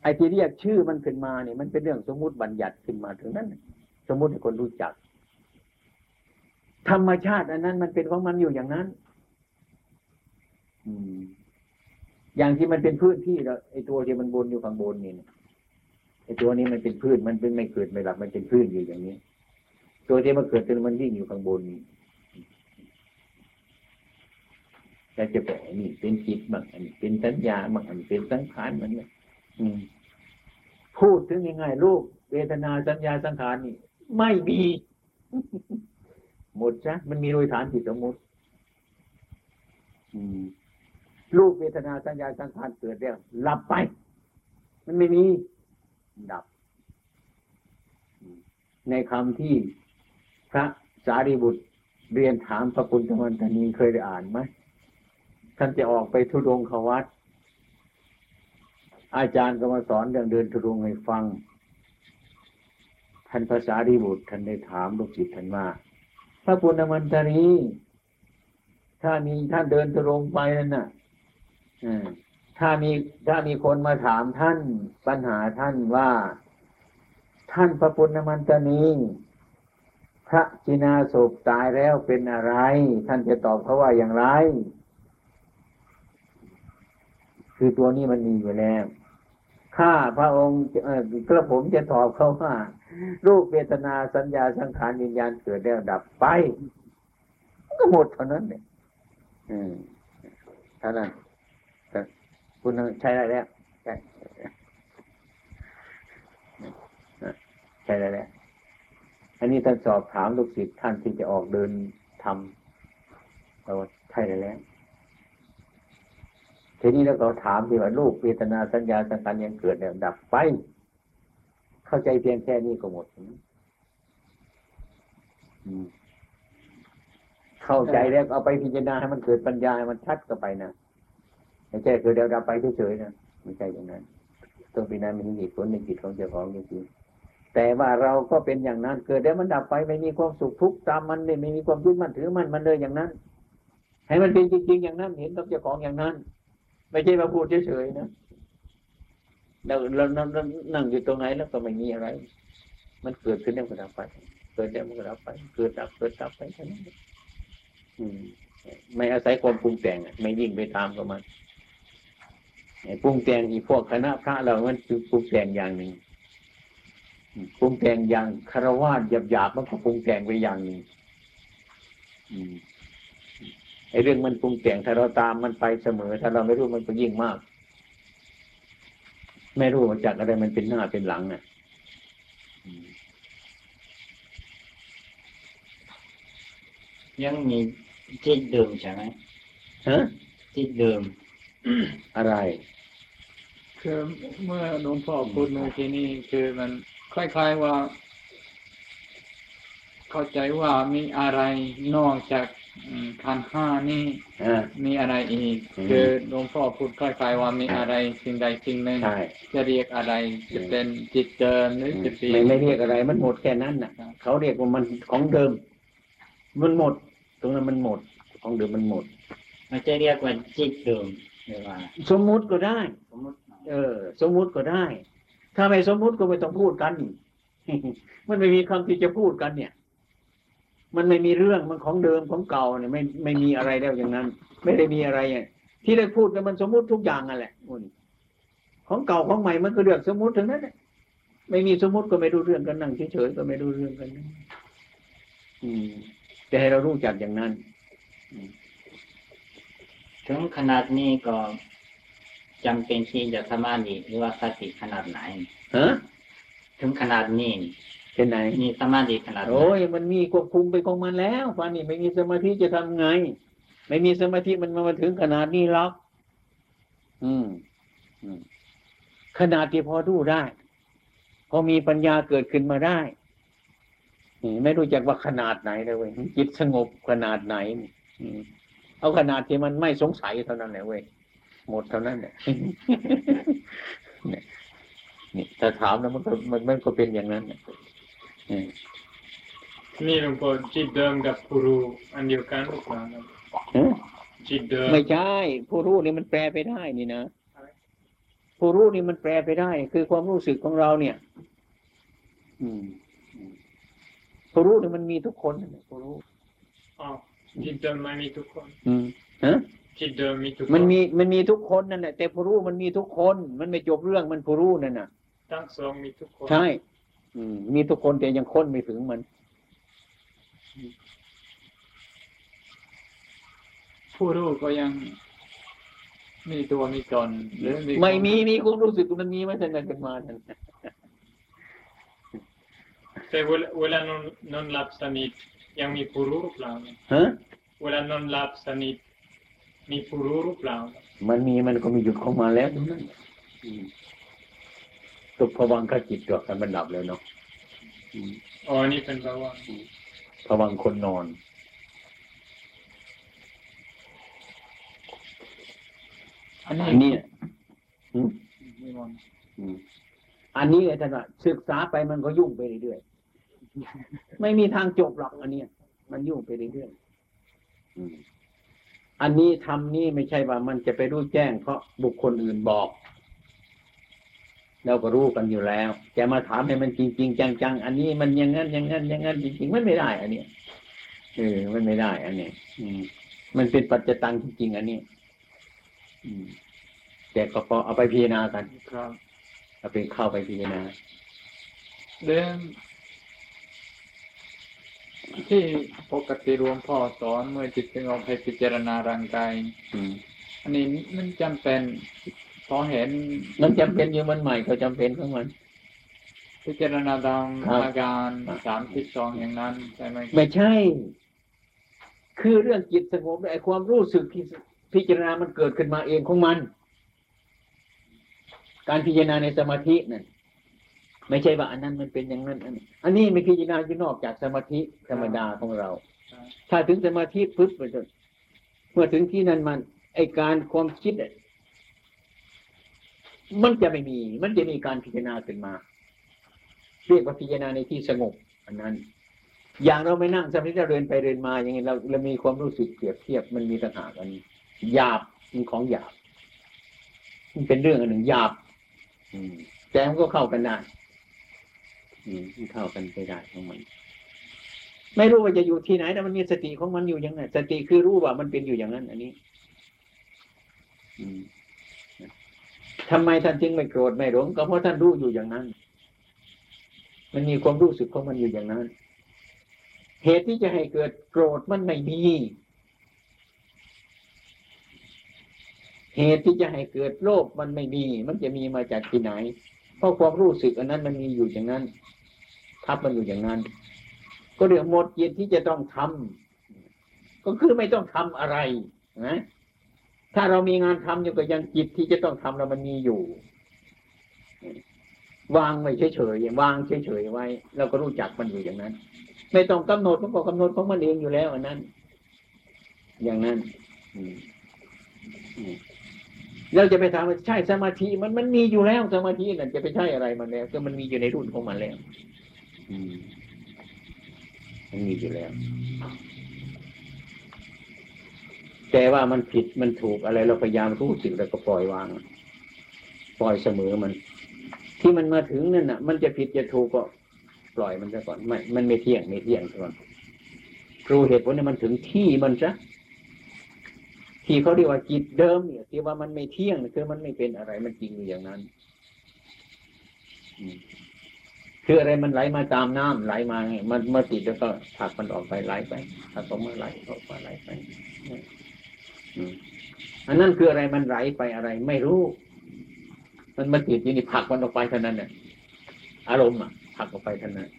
ไอ้ที่เรียกชื่อมันขึ้นมาเนี่ยมันเป็นเรื่องสมมุติบัญญัติขึ้นมาถึงนั้น สมมุติให้คนรู้จัก ธรรมชาติ อันนั้นมันเป็นของมันอยู่อย่างนั้นอย่างที่มันเป็นพื้นที่แล้วไอ้ตัวที่มันบนอยู่ข้างบนนี่นะ ไอ้ตัวนี้มันเป็นพื้นมันเป็นไม่เกิดไม่หลับมันเป็นพื้นอยู่อย่างนี้ ตัวที่มันเกิดเป็นมันวิ่งอยู่ข้างบนนี่เราจะบอกนนี้เป็นจิตบางอันนี้เป็นสัญญาบางอันนี้เป็นสังขารมันเนี่ยอืมพูดถึงยังไงรูปเวทนาสัญญาสังขารนี่ ไม่มีหมดซะมันมีโดยฐานจิตสมมติอืมรูปเวทนาสัญญาสังขารเกิดแล้วหลับไป มันไม่มี ดับ ในคำที่พระสารีบุตรเรียนถามพระปุณธมันตานีเคยได้อ่านไหมท่านจะออกไปทุดงขวัดอาจารย์ก็มาสอนเรื่องเดินทุดงให้ฟัง ท่านภาษาดีบุตรท่านได้ถามลูกศิษย์ท่านว่าพระปุณณมันตานีถ้ามีท่านเดินทุดงไปนั่นน่ะอืม ถ้ามีถ้ามีคนมาถามท่านปัญหาท่านว่า ท่านพระปุณณมันตนีพระจินาศพตายแล้วเป็นอะไร ท่านจะตอบเขาว่าอย่างไร คือตัวนี้มันมีอยู่แล้วข้าพระองค์กระผมจะตอบเขาว่ารูปเวทนาสัญญาสังขารวิญญาณเกิดแล้วดับไป ก็หมดเท่านั้นเนี่ยอืมเท่านั้น คุณใช้ได้แล้วใช่ใช้ได้แล้วอันนี้ท่านสอบถามลูกศิษย์ท่านที่จะออกเดินทำเราใช่ได้แล้วทีนี้แล้วก็ถามที่ว่าลูกเวทนาสัญญาสังขารยังเกิดเนี่ยดับไป เข้าใจเพียงแค่นี้ก็หมดอืมเข้าใจแล้วเอาไปพิจารณาให้มันเกิดปัญญาให้มันชัดก็ไปนะ ไม่ใช่คือเดี๋ยวดับไปเฉยๆนะไม่ใช่อย่างนั้น ต้องพิจารณามีเหตุผลในจิตของเจ้าของจริงๆแต่ว่าเราก็เป็นอย่างนั้น เกิดแล้วมันดับไปไม่มีความสุขทุกข์ตามมันเลยไม่มีความยึดมั่นถือมันมันเลยอย่างนั้น ให้มันเป็นจริง ๆ อย่างนั้น เห็นกับเจ้าของอย่างนั้น ไม่ใช่มาพูดเฉยๆนะเราเรานั่งอยู่ตรงไหนแล้วก็ไม่มีอะไร มันเกิดขึ้นแล้วก็ดับไป เกิดแล้วมันก็ดับไป เกิดดับเกิดดับไปแค่นั้นไม่อาศัยความปรุงแต่งไม่ยิ่งไปตามกับมัน ปรุงแต่งอีพวกคณะพระเรามันคือปรุงแต่งอย่างหนึ่งอืมปรุงแต่งอย่างคารวะหยาบๆมันก็ปรุงแต่งไปอย่างหนึ่งอืมไอ้เรื่องมันปรุงแต่งถ้าเราตามมันไปเสมอ ถ้าเราไม่รู้มันก็ยิ่งมาก ไม่รู้มาจากอะไรมันเป็นหน้าเป็นหลังน่ะอืมยังมีจิตเดิมใช่ไหมฮะจิตเดิมอะไร คือเมื่อหลวงพ่อพูดเมื่อกี้นี้คือมันคล้ายๆว่า เข้าใจว่ามีอะไรนอกจากอืมขันธ์ห้านี่อ่ามีอะไรอีกอืมคือหลวงพ่อพูดคล้ายๆว่ามีอะไรสิ่งใดสิ่งหนึ่งใช่จะเรียกอะไรจะเป็นจิตเดิมหรือจะเป็นไม่ไม่เรียกอะไร มันหมดแค่นั้นน่ะครับเขาเรียกว่ามันของเดิม มันหมด ตรงนั้นมันหมด ของเดิมมันหมดมันจะเรียกว่าจิตเดิมหรือว่า สมมุติก็ได้สมมติ เออ สมมุติก็ได้ ถ้าไม่สมมุติก็ไม่ต้องพูดกัน มันไม่มีคำที่จะพูดกันเนี่ย มันไม่มีเรื่องมันของเดิมของเก่าเนี่ยไม่ไม่มีอะไรแล้วอย่างนั้น ไม่ได้มีอะไรเนี่ยที่ได้พูดกันมันสมมุติทุกอย่างนั่นแหละอุ่นของเก่าของใหม่มันก็เรื่องสมมุติทั้งนั้นแหละไม่มีสมมติก็ไม่รู้เรื่องกันนั่งเฉยๆก็ไม่รู้เรื่องกันอืม แต่ให้เรารู้จักอย่างนั้น ถึงขนาดนี้ก็ จำเป็นที่จะสมาธิหรือว่าสติขนาดไหนฮะถึงขนาดนี้เป็นไหนมีสมาธิขนาดไหนโอ้ยมันมีควบคุมไปของมันแล้วฟ้านี่ไม่มีสมาธิจะทำไง ไม่มีสมาธิมันมาถึงขนาดนี้หรอกอืมอืมขนาดที่พอดูได้ พอมีปัญญาเกิดขึ้นมาได้นี่ไม่รู้จักว่าขนาดไหนเลยเว้ยจิตสงบขนาดไหนนี่อืมเอาขนาดที่มันไม่สงสัยเท่านั้นแหละเว้ย หมดเท่านั้นแหละเนี่ยนี่ถ้าถามแล้วมันก็มันมันก็เป็นอย่างนั้นน่ะอืมนี่หลวงพ่อจิตเดิมกับผู้รู้อันเดียวกันหรือเปล่าครับฮะจิตเดิมไม่ใช่ผู้รู้นี่มันแปลไปได้นี่นะผู้รู้นี่มันแปลไปได้ คือความรู้สึกของเราเนี่ย อืมอืมผู้รู้นี่มันมีทุกคนนั่นแหละผู้รู้อ๋อจิตเดิมไม่มีทุกคน อืมฮะ จิตเดิมมีทุกคนมันมีมันมีทุกคนนั่นแหละแต่ผู้รู้มันมีทุกคน มันไม่จบเรื่องมันผู้รู้นั่นน่ะทั้งสองมีทุกคนใช่อืมมีทุกคนแต่ยังค้นไม่ถึงมัน ผู้รู้ก็ยังมีตัวมีตนหรือไม่มีมีความรู้สึกมันมีมาตั้งแต่เกิดมานั่นแต่เวลาเวลานอนนอนหลับสนิทยังมีผู้รู้หรือเปล่าเนี่ยฮะเวลานอนหลับสนิท มีผู้รู้หรือเปล่า มันมีมันก็มีหยุดของมาแล้วนั่นอืมตุพวังคจิตตัวกันมันหลับแล้วเนาะอืมอ๋อนี่เป็นภาวะพวังคนนอนอันนี้อันนี้น่ะอืมนิมนต์อืมอันนี้ไอ้ท่านว่าศึกษาไปมันก็ยุ่งไปเรื่อยๆไม่มีทางจบหรอกอันเนี้ยมันยุ่งไปเรื่อยๆ อืมอันนี้ทำนี่ไม่ใช่ว่ามันจะไปรู้แจ้ง เพราะบุคคลอื่นบอกเราก็รู้กันอยู่แล้ว จะมาถามให้มันจริงๆจังๆ อันนี้มันอยังงั้นอย่างงั้นอย่างงั้นจริงๆมันไม่ได้ อันเนี้ยเออมันไม่ได้ อันเนี้ยอืมมันเป็นปัจจตังจริงๆอันนี้ อืมแต่ก็พอเอาไปพิจารณากันครับเอาไปเข้าไปพิจารณาเดิม ที่ปกติรวมพ่อสอนเมื่อจิตสงบให้พิจารณาร่างกายอืมอันนี้มันจำเป็นพอเห็น มันจำเป็นอยู่มันใหม่ก็จำเป็นของมัน พิจารณาตามครับอาการครับสามที่สองอย่างนั้นใช่ไหมไม่ใช่ คือเรื่องจิตสงบไอ้ความรู้สึกที่พิจารณามันเกิดขึ้นมาเองของมัน การพิจารณาในสมาธินั่น ไม่ใช่ว่าอันนั้นมันเป็นอย่างนั้น อันนี้อันนี้ไม่พิจารณาอยู่นอกจากสมาธิธรรมดาของเรา ถ้าถึงสมาธิปุ๊บมันจะเมื่อถึงที่นั้นมัน ไอการความคิดมันจะไม่มี มันจะมีการพิจารณาขึ้นมา เรียกว่าพิจารณาในที่สงบ อันนั้น อย่างเราไม่นั่งสมาธิเราเดินไปเดินมา อย่างนี้เราเรามีความรู้สึกเปรียบเทียบมันมีต่างหากกันหยาบมันของหยาบมันเป็นเรื่องอันหนึ่งหยาบแต่มันก็เข้ากันได้ อืมมันเข้ากันไปได้ของมัน ไม่รู้ว่าจะอยู่ที่ไหนแต่มันมีสติของมันอยู่อย่างนั้นสติคือรู้ว่ามันเป็นอยู่อย่างนั้น อันนี้ อืมทำไมท่านจึงไม่โกรธไม่หลงก็เพราะท่านรู้อยู่อย่างนั้น มันมีความรู้สึกของมันอยู่อย่างนั้น เหตุที่จะให้เกิดโกรธมันไม่มี เหตุที่จะให้เกิดโลภมันไม่มี มันจะมีมาจากที่ไหน เพราะความรู้สึกอันนั้นมันมีอยู่อย่างนั้น ทับมันอยู่อย่างนั้น ก็เรื่องหมดจิตที่จะต้องทำก็คือไม่ต้องทำอะไรนะถ้าเรามีงานทำอยู่ก็ยังจิตที่จะต้องทำเรามันมีอยู่ วางไว้เฉยๆวางเฉยๆไว้เราก็รู้จักมันอยู่อย่างนั้น ไม่ต้องกำหนดมันก็กำหนดของมันเองอยู่แล้วอันนั้น อย่างนั้นเราจะไปถามว่าใช่สมาธิมันมันมีอยู่แล้วสมาธินั่นจะไปใช่อะไรมันแล้วก็มันมีอยู่ในรุ่นของมันแล้ว มันมีอยู่แล้ว แต่ว่ามันผิดมันถูกอะไร เราพยายามรู้สึกแล้วก็ปล่อยวาง ปล่อยเสมอมัน ที่มันมาถึงนั่นน่ะ มันจะผิดจะถูกก็ปล่อยมันซะก่อนไม่ มันไม่เที่ยงไม่เที่ยงก่อนรู้เหตุผลเนี่ยมันถึงที่มันซะที่เขาเรียกว่าจิตเดิมเนี่ยที่ว่ามันไม่เที่ยงคือมันไม่เป็นอะไรมันจริงอย่างนั้น คืออะไรมันไหลมาตามน้ำไหลมาไงมันมาติดแล้วก็ผลักมันออกไปไหลไปผลักออกมาไหลออกมาไหลไปอันนั้นคืออะไรมันไหลไปอะไร ไม่รู้ มันมาติดอยู่นี่ผลักมันออกไปเท่านั้นเนี่ยอารมณ์อะผลักออกไปเท่านั้น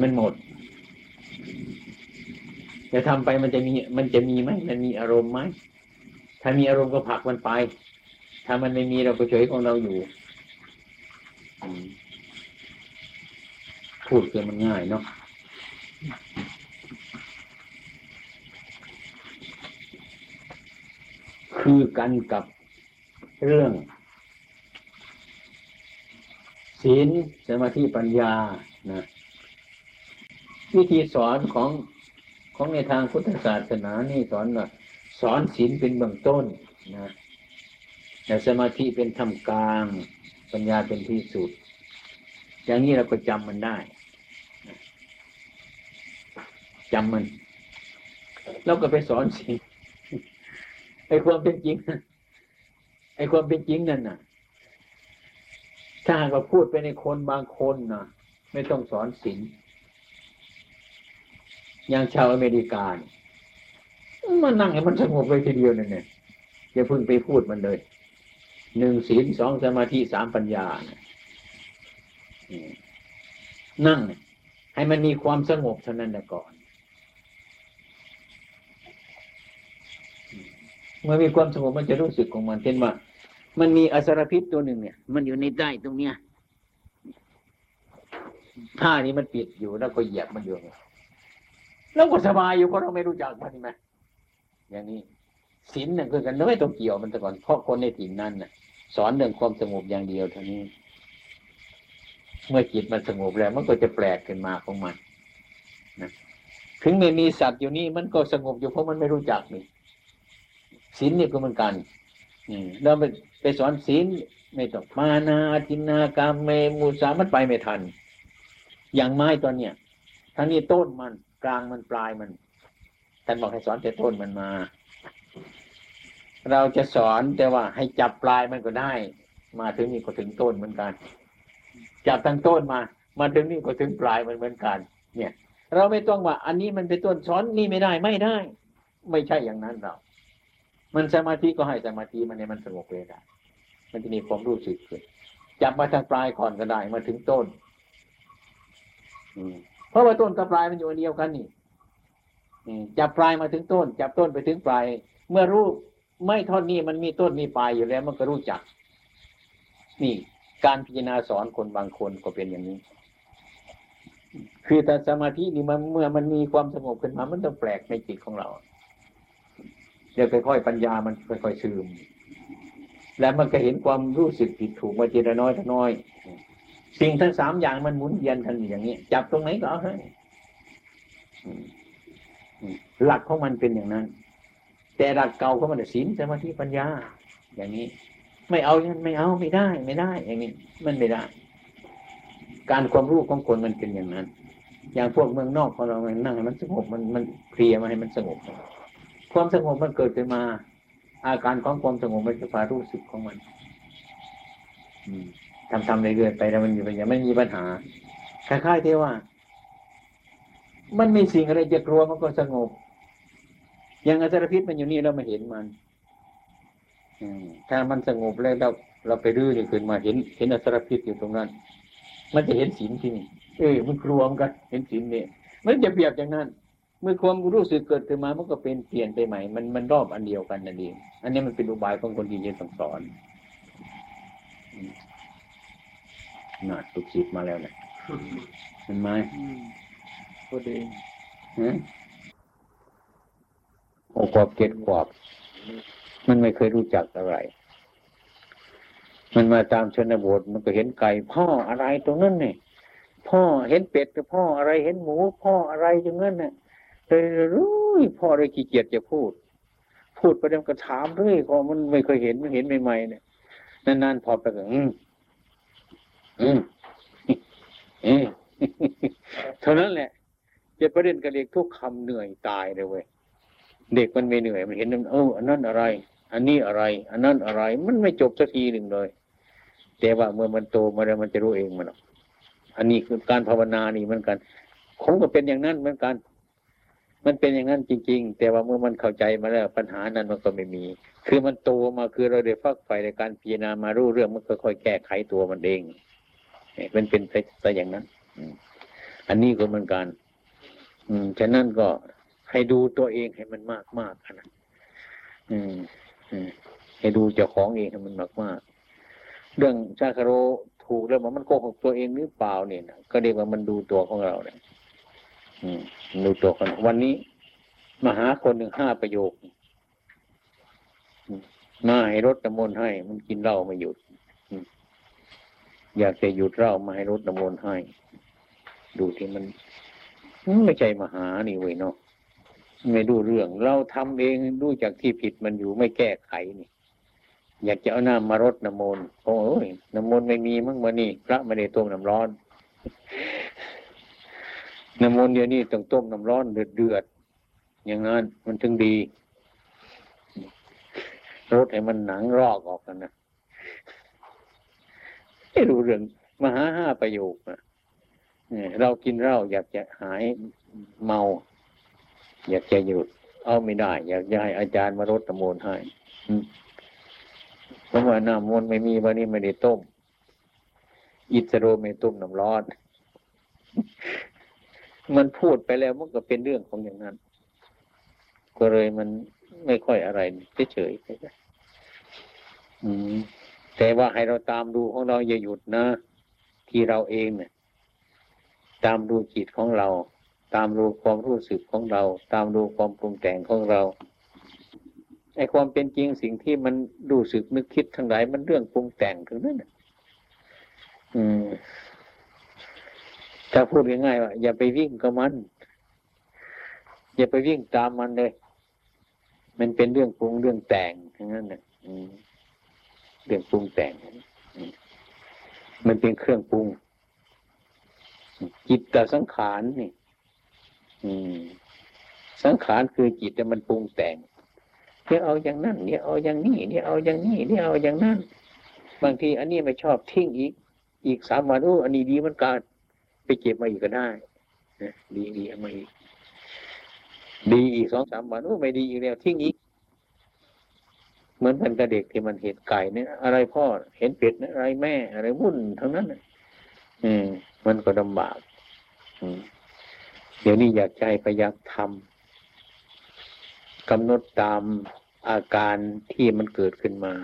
มันหมดจะทำไปมันจะมี มันจะมีไหมมันมีอารมณ์ไหมถ้ามีอารมณ์ก็ผลักมันไป ถ้ามันไม่มีเราก็เฉยของเราอยู่อืม พูดคือมันง่ายเนาะคือกันกับเรื่องศีลสมาธิปัญญานะวิธีสอนของของในทางพุทธศาสนานี่สอนว่าสอนศีลเป็นเบื้องต้นนะแต่สมาธิเป็นธรรมกลาง ปัญญาเป็นที่สุด อย่างนี้เราก็จำมันได้จำมัน เราก็ไปสอนศีลไอ้ความเป็นจริงไอ้ความเป็นจริงนั่นน่ะ ถ้าหากว่าพูดไปในคนบางคนนะไม่ต้องสอนศีลอย่างชาวอเมริกาเนี่ยมันนั่งให้มันสงบเลยทีเดียวนั่นเนี่ยอย่าเพิ่งไปพูดมันเลยหนึ่งศีลสองสมาธิสามปัญญานะ นั่งให้มันมีความสงบเท่านั้นก่อน เมื่อมีความสงบมันจะรู้สึกของมันเช่นว่ามันมีอสรพิษตัวหนึ่งเนี่ย มันอยู่ในใต้ตรงเนี้ยผ้านี้มันปิดอยู่แล้วก็เหยียบมันอยู่แล้วก็สบายอยู่เพราะเราไม่รู้จักมันไหมอย่างนี้ศีลเนี่ยคือกันไม่ต้องเกี่ยวมันแต่ก่อนเพราะคนในถิ่นนั้นน่ะ สอนเรื่องความสงบอย่างเดียวเท่านี้ เมื่อจิตมันสงบแล้ว มันก็จะแปลกขึ้นมาของมันนะถึงไม่มีสัตว์อยู่นี่มันก็สงบอยู่เพราะมันไม่รู้จักนี่ศีลนี่ก็เหมือนกันอืมเราไปไปสอนศีลไม่ต้องมานาจินนากรรมเมมูสามันไปไม่ทัน อย่างไม้ตัวเนี้ยทั้งนี้ต้นมันกลางมันปลายมันท่านบอกให้สอนแต่ต้นมันมา เราจะสอนแต่ว่าให้จับปลายมันก็ได้ มาถึงนี่ก็ถึงต้นเหมือนกัน จับทั้งต้นมา มาถึงนี่ก็ถึงปลายมันเหมือนกัน เนี่ย เราไม่ต้องว่า อันนี้มันเป็นต้นสอนนี่ไม่ได้ไม่ได้ ไม่ใช่อย่างนั้นเรา มันสมาธิก็ให้สมาธิมันเนี่ยมันสงบเลยได้มันจะมีความรู้สึกขึ้นจับมาทางปลายก่อนก็ได้มาถึงต้น อืมเพราะว่าต้นกับปลายมันอยู่อันเดียวกันนี่จับปลายมาถึงต้น จับต้นไปถึงปลาย เมื่อรู้ไม่ท่อนนี้มันมีต้นมีปลายอยู่แล้ว มันก็รู้จัก นี่ การพิจารณาสอนคนบางคนก็เป็นอย่างนี้ คือแต่สมาธินี่มันเมื่อมันมีความสงบขึ้นมา มันต้องแปลกในจิตของเรา เดี๋ยวค่อยๆปัญญามันค่อยๆซึมแล้วมันก็เห็นความรู้สึกผิดถูกมาทีละน้อยละน้อย สิ่งทั้งสามอย่างมันหมุนเวียนกันอย่างนี้ จับตรงไหนก็เอาให้หลักของมันเป็นอย่างนั้น แต่หลักเก่าของมันศีลสมาธิปัญญา อย่างนี้ ไม่เอาไม่เอาไม่ได้ไม่ได้ อย่างนี้มันไม่ได้ การความรู้ของคนมันเป็นอย่างนั้น อย่างพวกเมืองนอกของเรานั่งมันสงบมันมันเคลียมาให้มันสงบ ความสงบมันเกิดขึ้นมา อาการของความสงบมันจะพารู้สึกของมัน อืมทำทำเรื่อยๆไปแล้วมันมีปัญญางไม่มีปัญหาคล้ายๆที่ว่า มันมีสิ่งอะไรจะกลัวมันก็สงบ อย่างอสรพิษมันอยู่นี่เราไม่เห็นมัน ถ้ามันสงบแล้วเราเราไปรื้อนี่ขึ้นมาเห็น เห็นอสรพิษอยู่ตรงนั้น มันจะเห็นศีลที่นี่เออมันกลัวมันกัน เห็นศีลนี่มันจะเปรียบอย่างนั้น เมื่อความรู้สึกเกิดขึ้นมามันก็เป็นเปลี่ยนไปใหม่ มันมันรอบอันเดียวกันนั่นเองอันนี้มันเป็นอุบายของคนที่จะสั่งสอนน่าตุกจิตมาแล้วเนี่ยเห็นไหมอืมพอดีฮะโอ้กอบเก็ดกวบ มันไม่เคยรู้จักอะไร มันมาตามชนบทมันก็เห็นไก่ พ่ออะไรตรงนั้นเนี่ยพ่อเห็นเป็ดกับพ่ออะไรเห็นหมู พ่ออะไรอย่างนั้นเนี่ยเลยรู้พ่อเลยขี้เกียจจะพูด พูดไปเดี๋ยวก็ถามเรื่อยก็มันไม่เคยเห็นมันเห็นใหม่ๆเนี่ยนานๆพอไปก็อืมอืมเอ๊ะเท่านั้นแหละจะประเด็นกับเด็กทุกคำเหนื่อยตายเลยเว้ย เด็กมันไม่เหนื่อยมันเห็นมันเอออันนั้นอะไร อันนี้อะไร อันนั้นอะไร มันไม่จบสักทีหนึ่งเลย แต่ว่าเมื่อมันโตมาแล้วมันจะรู้เองมันอันนี้คือการภาวนานี่เหมือนกันผมก็เป็นอย่างนั้นเหมือนกัน มันเป็นอย่างนั้นจริง ๆ แต่ว่าเมื่อมันเข้าใจมาแล้วปัญหานั้นมันก็ไม่มี คือมันโตมาคือเราได้ฟักไฟในการพิจารณามารู้เรื่องมันก็ค่อยแก้ไขตัวมันเองมันเป็นไปซะอย่างนั้นอันนี้ก็เหมือนกัน อืมฉะนั้นก็ ให้ดูตัวเองให้มันมากมากนะอืมอืมให้ดูเจ้าของเองให้มันมากมากเรื่องชาคาโรถูกแล้วว่ามันโกหกตัวเองหรือเปล่าเนี่ยนะก็เรียกว่ามันดูตัวของเราเนี่ยอืมดูตัวคนวันนี้ มาหาคนหนึ่งห้าประโยคมาให้รถน้ำมนต์ให้ มันกินเหล้าไม่หยุดอยากจะหยุดเหล้ามาให้รถน้ำมนต์ให้ ดูที่มัน ไม่ใช่มหานี่เว้ยเนาะ ไม่ดูเรื่อง เราทำเองดูจากที่ผิดมันอยู่ไม่แก้ไขนี่ อยากจะเอาน้ำมารดน้ำมนต์โอ้ยน้ำมนต์ไม่มีมั้งมานี่พระไม่ได้ต้มน้ำร้อนน้ำมนต์เดี๋ยวนี้ต้องต้มน้ำร้อนเดือดเดือดอย่างนั้นมันถึงดีรดให้มันหนังรอกออกกันนะไม่รู้เรื่องมหาห้าประโยคนะเนี่ยเรากินเหล้าอยากจะหายเมา อยากจะหยุด เอาไม่ได้ อยากจะให้อาจารย์มารดน้ำมนต์ให้เพราะว่าน้ำมนต์ไม่มีวันนี้ไม่ได้ต้ม อิสโรไม่ต้มน้ำร้อน มันพูดไปแล้วมันก็เป็นเรื่องของอย่างนั้น ก็เลยมันไม่ค่อยอะไรเฉยๆไปแต่ว่าให้เราตามดูของเราอย่าหยุดนะ ที่เราเองเนี่ยตามดูจิตของเรา ตามดูความรู้สึกของเรา ตามดูความปรุงแต่งของเราไอความเป็นจริงสิ่งที่มันรู้สึกนึกคิดทั้งหลายมันเรื่องปรุงแต่งทั้งนั้นอืมถ้าพูดง่ายๆว่าอย่าไปวิ่งกับมัน อย่าไปวิ่งตามมันเลย มันเป็นเรื่องปรุงเรื่องแต่งทั้งนั้นน่ะเรื่องปรุงแต่งมันเป็นเครื่องปรุง จิตกับสังขารนี่ สังขารคือจิตแต่มันปรุงแต่งเนี่ยเอาอย่างนั้นเนี่ยเอาอย่างนี้เนี่ยเอาอย่างนี้เนี่ยเอาอย่างนั้น บางทีอันนี้ไม่ชอบทิ้งอีก อีกสามวันโอ้อันนี้ดีมันกันไปเก็บมาอีกก็ได้ดีดีเอามาอีกดีอีกสองสามวันโอ้ไม่ดีอีกแล้วทิ้งอีกเหมือนกันกับเด็กที่มันเห็นไก่เนี่ยอะไรพ่อเห็นเป็ดเนี่ยอะไรแม่ อะไรวุ่นทั้งนั้นอืมมันก็ลำบาก อืม เดี๋ยวนี้อยากให้พยักทำกำหนดตามอาการที่มันเกิดขึ้นมา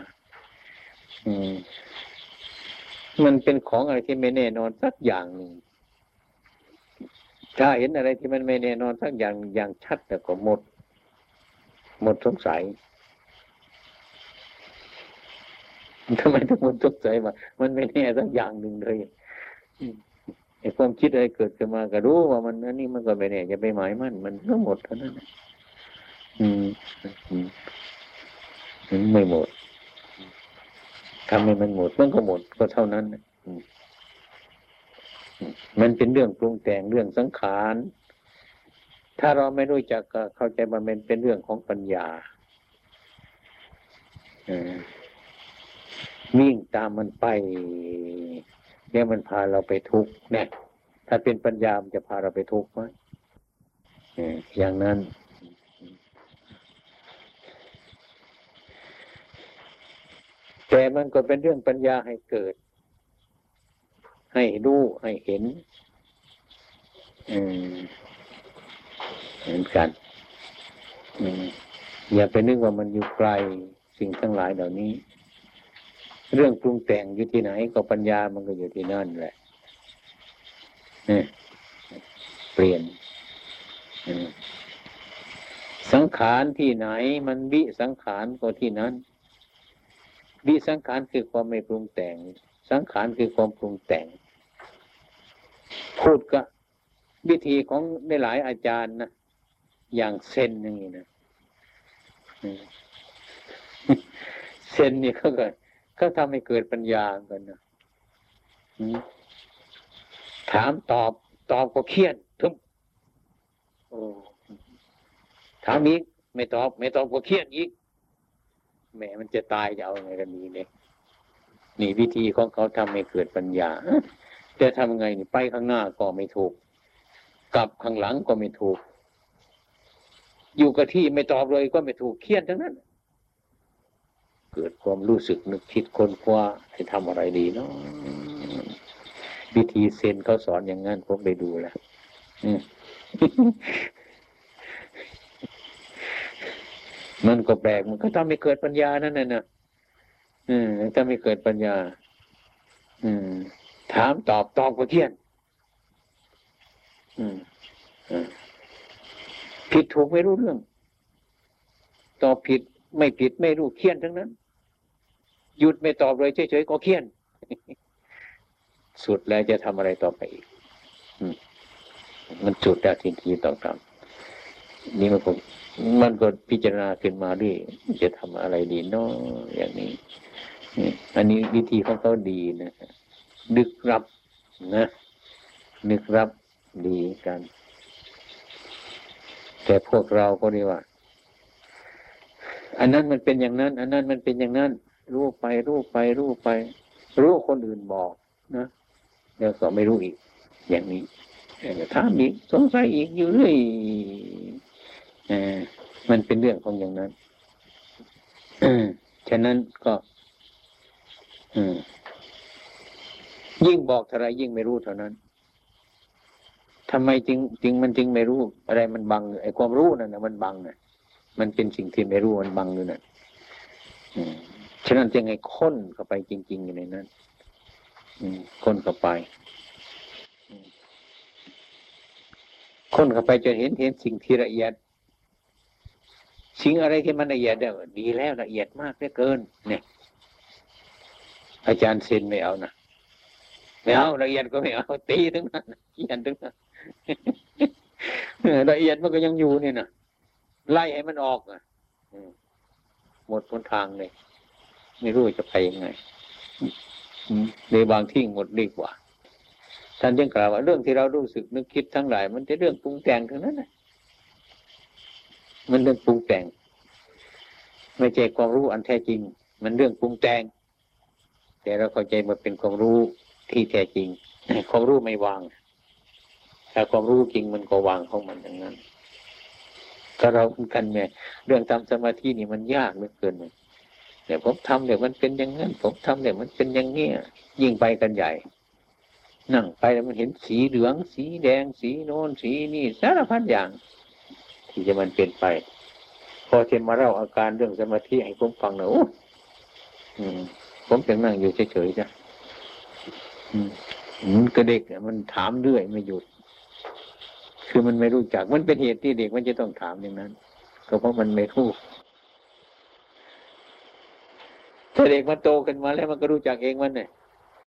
อืม มันเป็นของอะไรที่ไม่แน่นอนสักอย่างหนึ่งถ้าเห็นอะไรที่มันไม่แน่นอนสักอย่างอย่างชัดแต่ก็หมด หมดสงสัยทำไมต้องหมดสงสัยว่ามันไม่แน่สักอย่างหนึ่งเลยอืม ไอ้ความคิดอะไรเกิดขึ้นมาก็รู้ว่ามันอันนี้มันก็ไม่แน่อย่าไปหมายมั่นมันก็หมดเท่านั้นอืมอืมไม่หมดทำให้มันหมดมันก็หมดก็เท่านั้นมันเป็นเรื่องปรุงแต่งเรื่องสังขาร ถ้าเราไม่รู้จักเข้าใจมันเป็นเรื่องของปัญญาวิ่งตามมันไป เนี่ยมันพาเราไปทุกข์เนี่ยถ้าเป็นปัญญามันจะพาเราไปทุกข์ไหมอย่างนั้นแต่มันก็เป็นเรื่องปัญญาให้เกิด ให้รู้ให้เห็นเหมือนกันออย่าไปนึกว่ามันอยู่ไกลสิ่งทั้งหลายเหล่านี้ เรื่องปรุงแต่งอยู่ที่ไหนก็ปัญญามันก็อยู่ที่นั่นแหละเนี่ยเปลี่ยนสังขารที่ไหน มันวิสังขารก็ที่นั้นวิสังขารคือความไม่ปรุงแต่ง สังขารคือความปรุงแต่ง พูดก็วิธีของในหลายอาจารย์นะอย่างเซนอย่างนี้นะเซนนี่เขาก็ เขาทำให้เกิดปัญญากันนะถามตอบตอบก็เครียดทุบโอ้ถามอีกไม่ตอบ ไม่ตอบก็เครียดอีกแหมมันจะตายจะเอาไงกันนี้เนี่ยนี่วิธีของเขาทำให้เกิดปัญญาแต่ทำไงนี่ไปข้างหน้าก็ไม่ถูก กลับข้างหลังก็ไม่ถูก อยู่กับที่ไม่ตอบเลยก็ไม่ถูกเครียดทั้งนั้น เกิดความรู้สึกนึกคิดค้นคว้าให้ทำอะไรดีเนาะวิธีเซนเขาสอนอย่างนั้นผมไปดูแล้วมมันก็แปลกมันก็ทำให้เกิดปัญญานั่นน่ะนะอืมถ้าไม่เกิดปัญญา อืม ถามตอบตอบก็เทียน อืมผิดถูกไม่รู้เรื่อง ตอบผิด ไม่ผิดไม่รู้เคียนทั้งนั้น หยุดไม่ตอบเลยเฉยๆก็เคียน สุดแล้วจะทำอะไรต่อไปอีกมันสุดแล้วทีทีต้องทำนี่มันก็มันก็พิจารณาขึ้นมาด้วยจะทำอะไรดีเนาะอย่างนี้นี่อันนี้วิธีของเขาดีนะนึกรับนะนึกรับดีกัน แต่พวกเราก็เรียกว่า อันนั้นมันเป็นอย่างนั้น อันนั้นมันเป็นอย่างนั้น รู้ไป รู้ไป รู้ไป รู้คนอื่นบอกนะแล้วก็ไม่รู้อีก อย่างนี้ถามอีกสงสัยอีกอยู่เรื่อยมันเป็นเรื่องของอย่างนั้นฉะนั้นก็ยิ่งบอกเท่าไรยิ่งไม่รู้เท่านั้นทำไมจึงจึงมันจึงไม่รู้ อะไรมันบังไอ้ความรู้นั่นนะมันบังนะ มันเป็นสิ่งที่ไม่รู้มันบังอยู่น่ะฉะนั้นจึงไงค้นเข้าไปจริง ๆ อยู่ในนั้นค้นเข้าไปค้นเข้าไปจนเห็นเห็นสิ่งที่ละเอียด สิ่งอะไรที่มันละเอียดเนี่ยดีแล้วละเอียดมากเหลือเกิน เนี่ย อาจารย์เซนไม่เอานะไม่เอาละเอียดก็ไม่เอาตีถึงนั้นเขียนถึงนั้นละเอียดมันก็ยังอยู่นี่นะ ไล่ให้มันออกอะหมดหนทางเลย ไม่รู้จะไปยังไงในบางที่หมดดีกว่า ท่านยังกล่าวว่า เรื่องที่เรารู้สึกนึกคิดทั้งหลาย มันจะเรื่องปรุงแต่งทั้งนั้นนะมันเรื่องปรุงแต่ง ไม่ใช่ความรู้อันแท้จริง มันเรื่องปรุงแต่ง แต่เราเข้าใจมันเป็นความรู้ที่แท้จริงความรู้ไม่วาง ถ้าความรู้จริงมันก็วางของมันอย่างนั้น ถ้าเราเหมือนกันแม่เรื่องทำสมาธินี่มันยากเหลือเกินเลยเดี๋ยผมทำเดี๋ยวมันเป็นอย่างนั้นผมทำเดี๋ยวมันเป็นอย่างเงี้ยยิ่งไปกันใหญ่ นั่งไปแล้วมันเห็นสีเหลือง สีแดง สีโน้นสีนี่สารพัดอย่าง ที่จะมันเป็นไป พอเทมาเล่าอาการเรื่องสมาธิให้ผมฟังหนะโอ้อืมผมยังนั่งอยู่เฉยๆจ้ะมมันก็เด็กเนี่ยมันถามเรื่อยไม่หยุด คือมันไม่รู้จัก มันเป็นเหตุที่เด็กมันจะต้องถามอย่างนั้น ก็เพราะมันไม่รู้ถ้าเด็กมันโตขึ้นมาแล้วมันก็รู้จักเองมันเนี่ย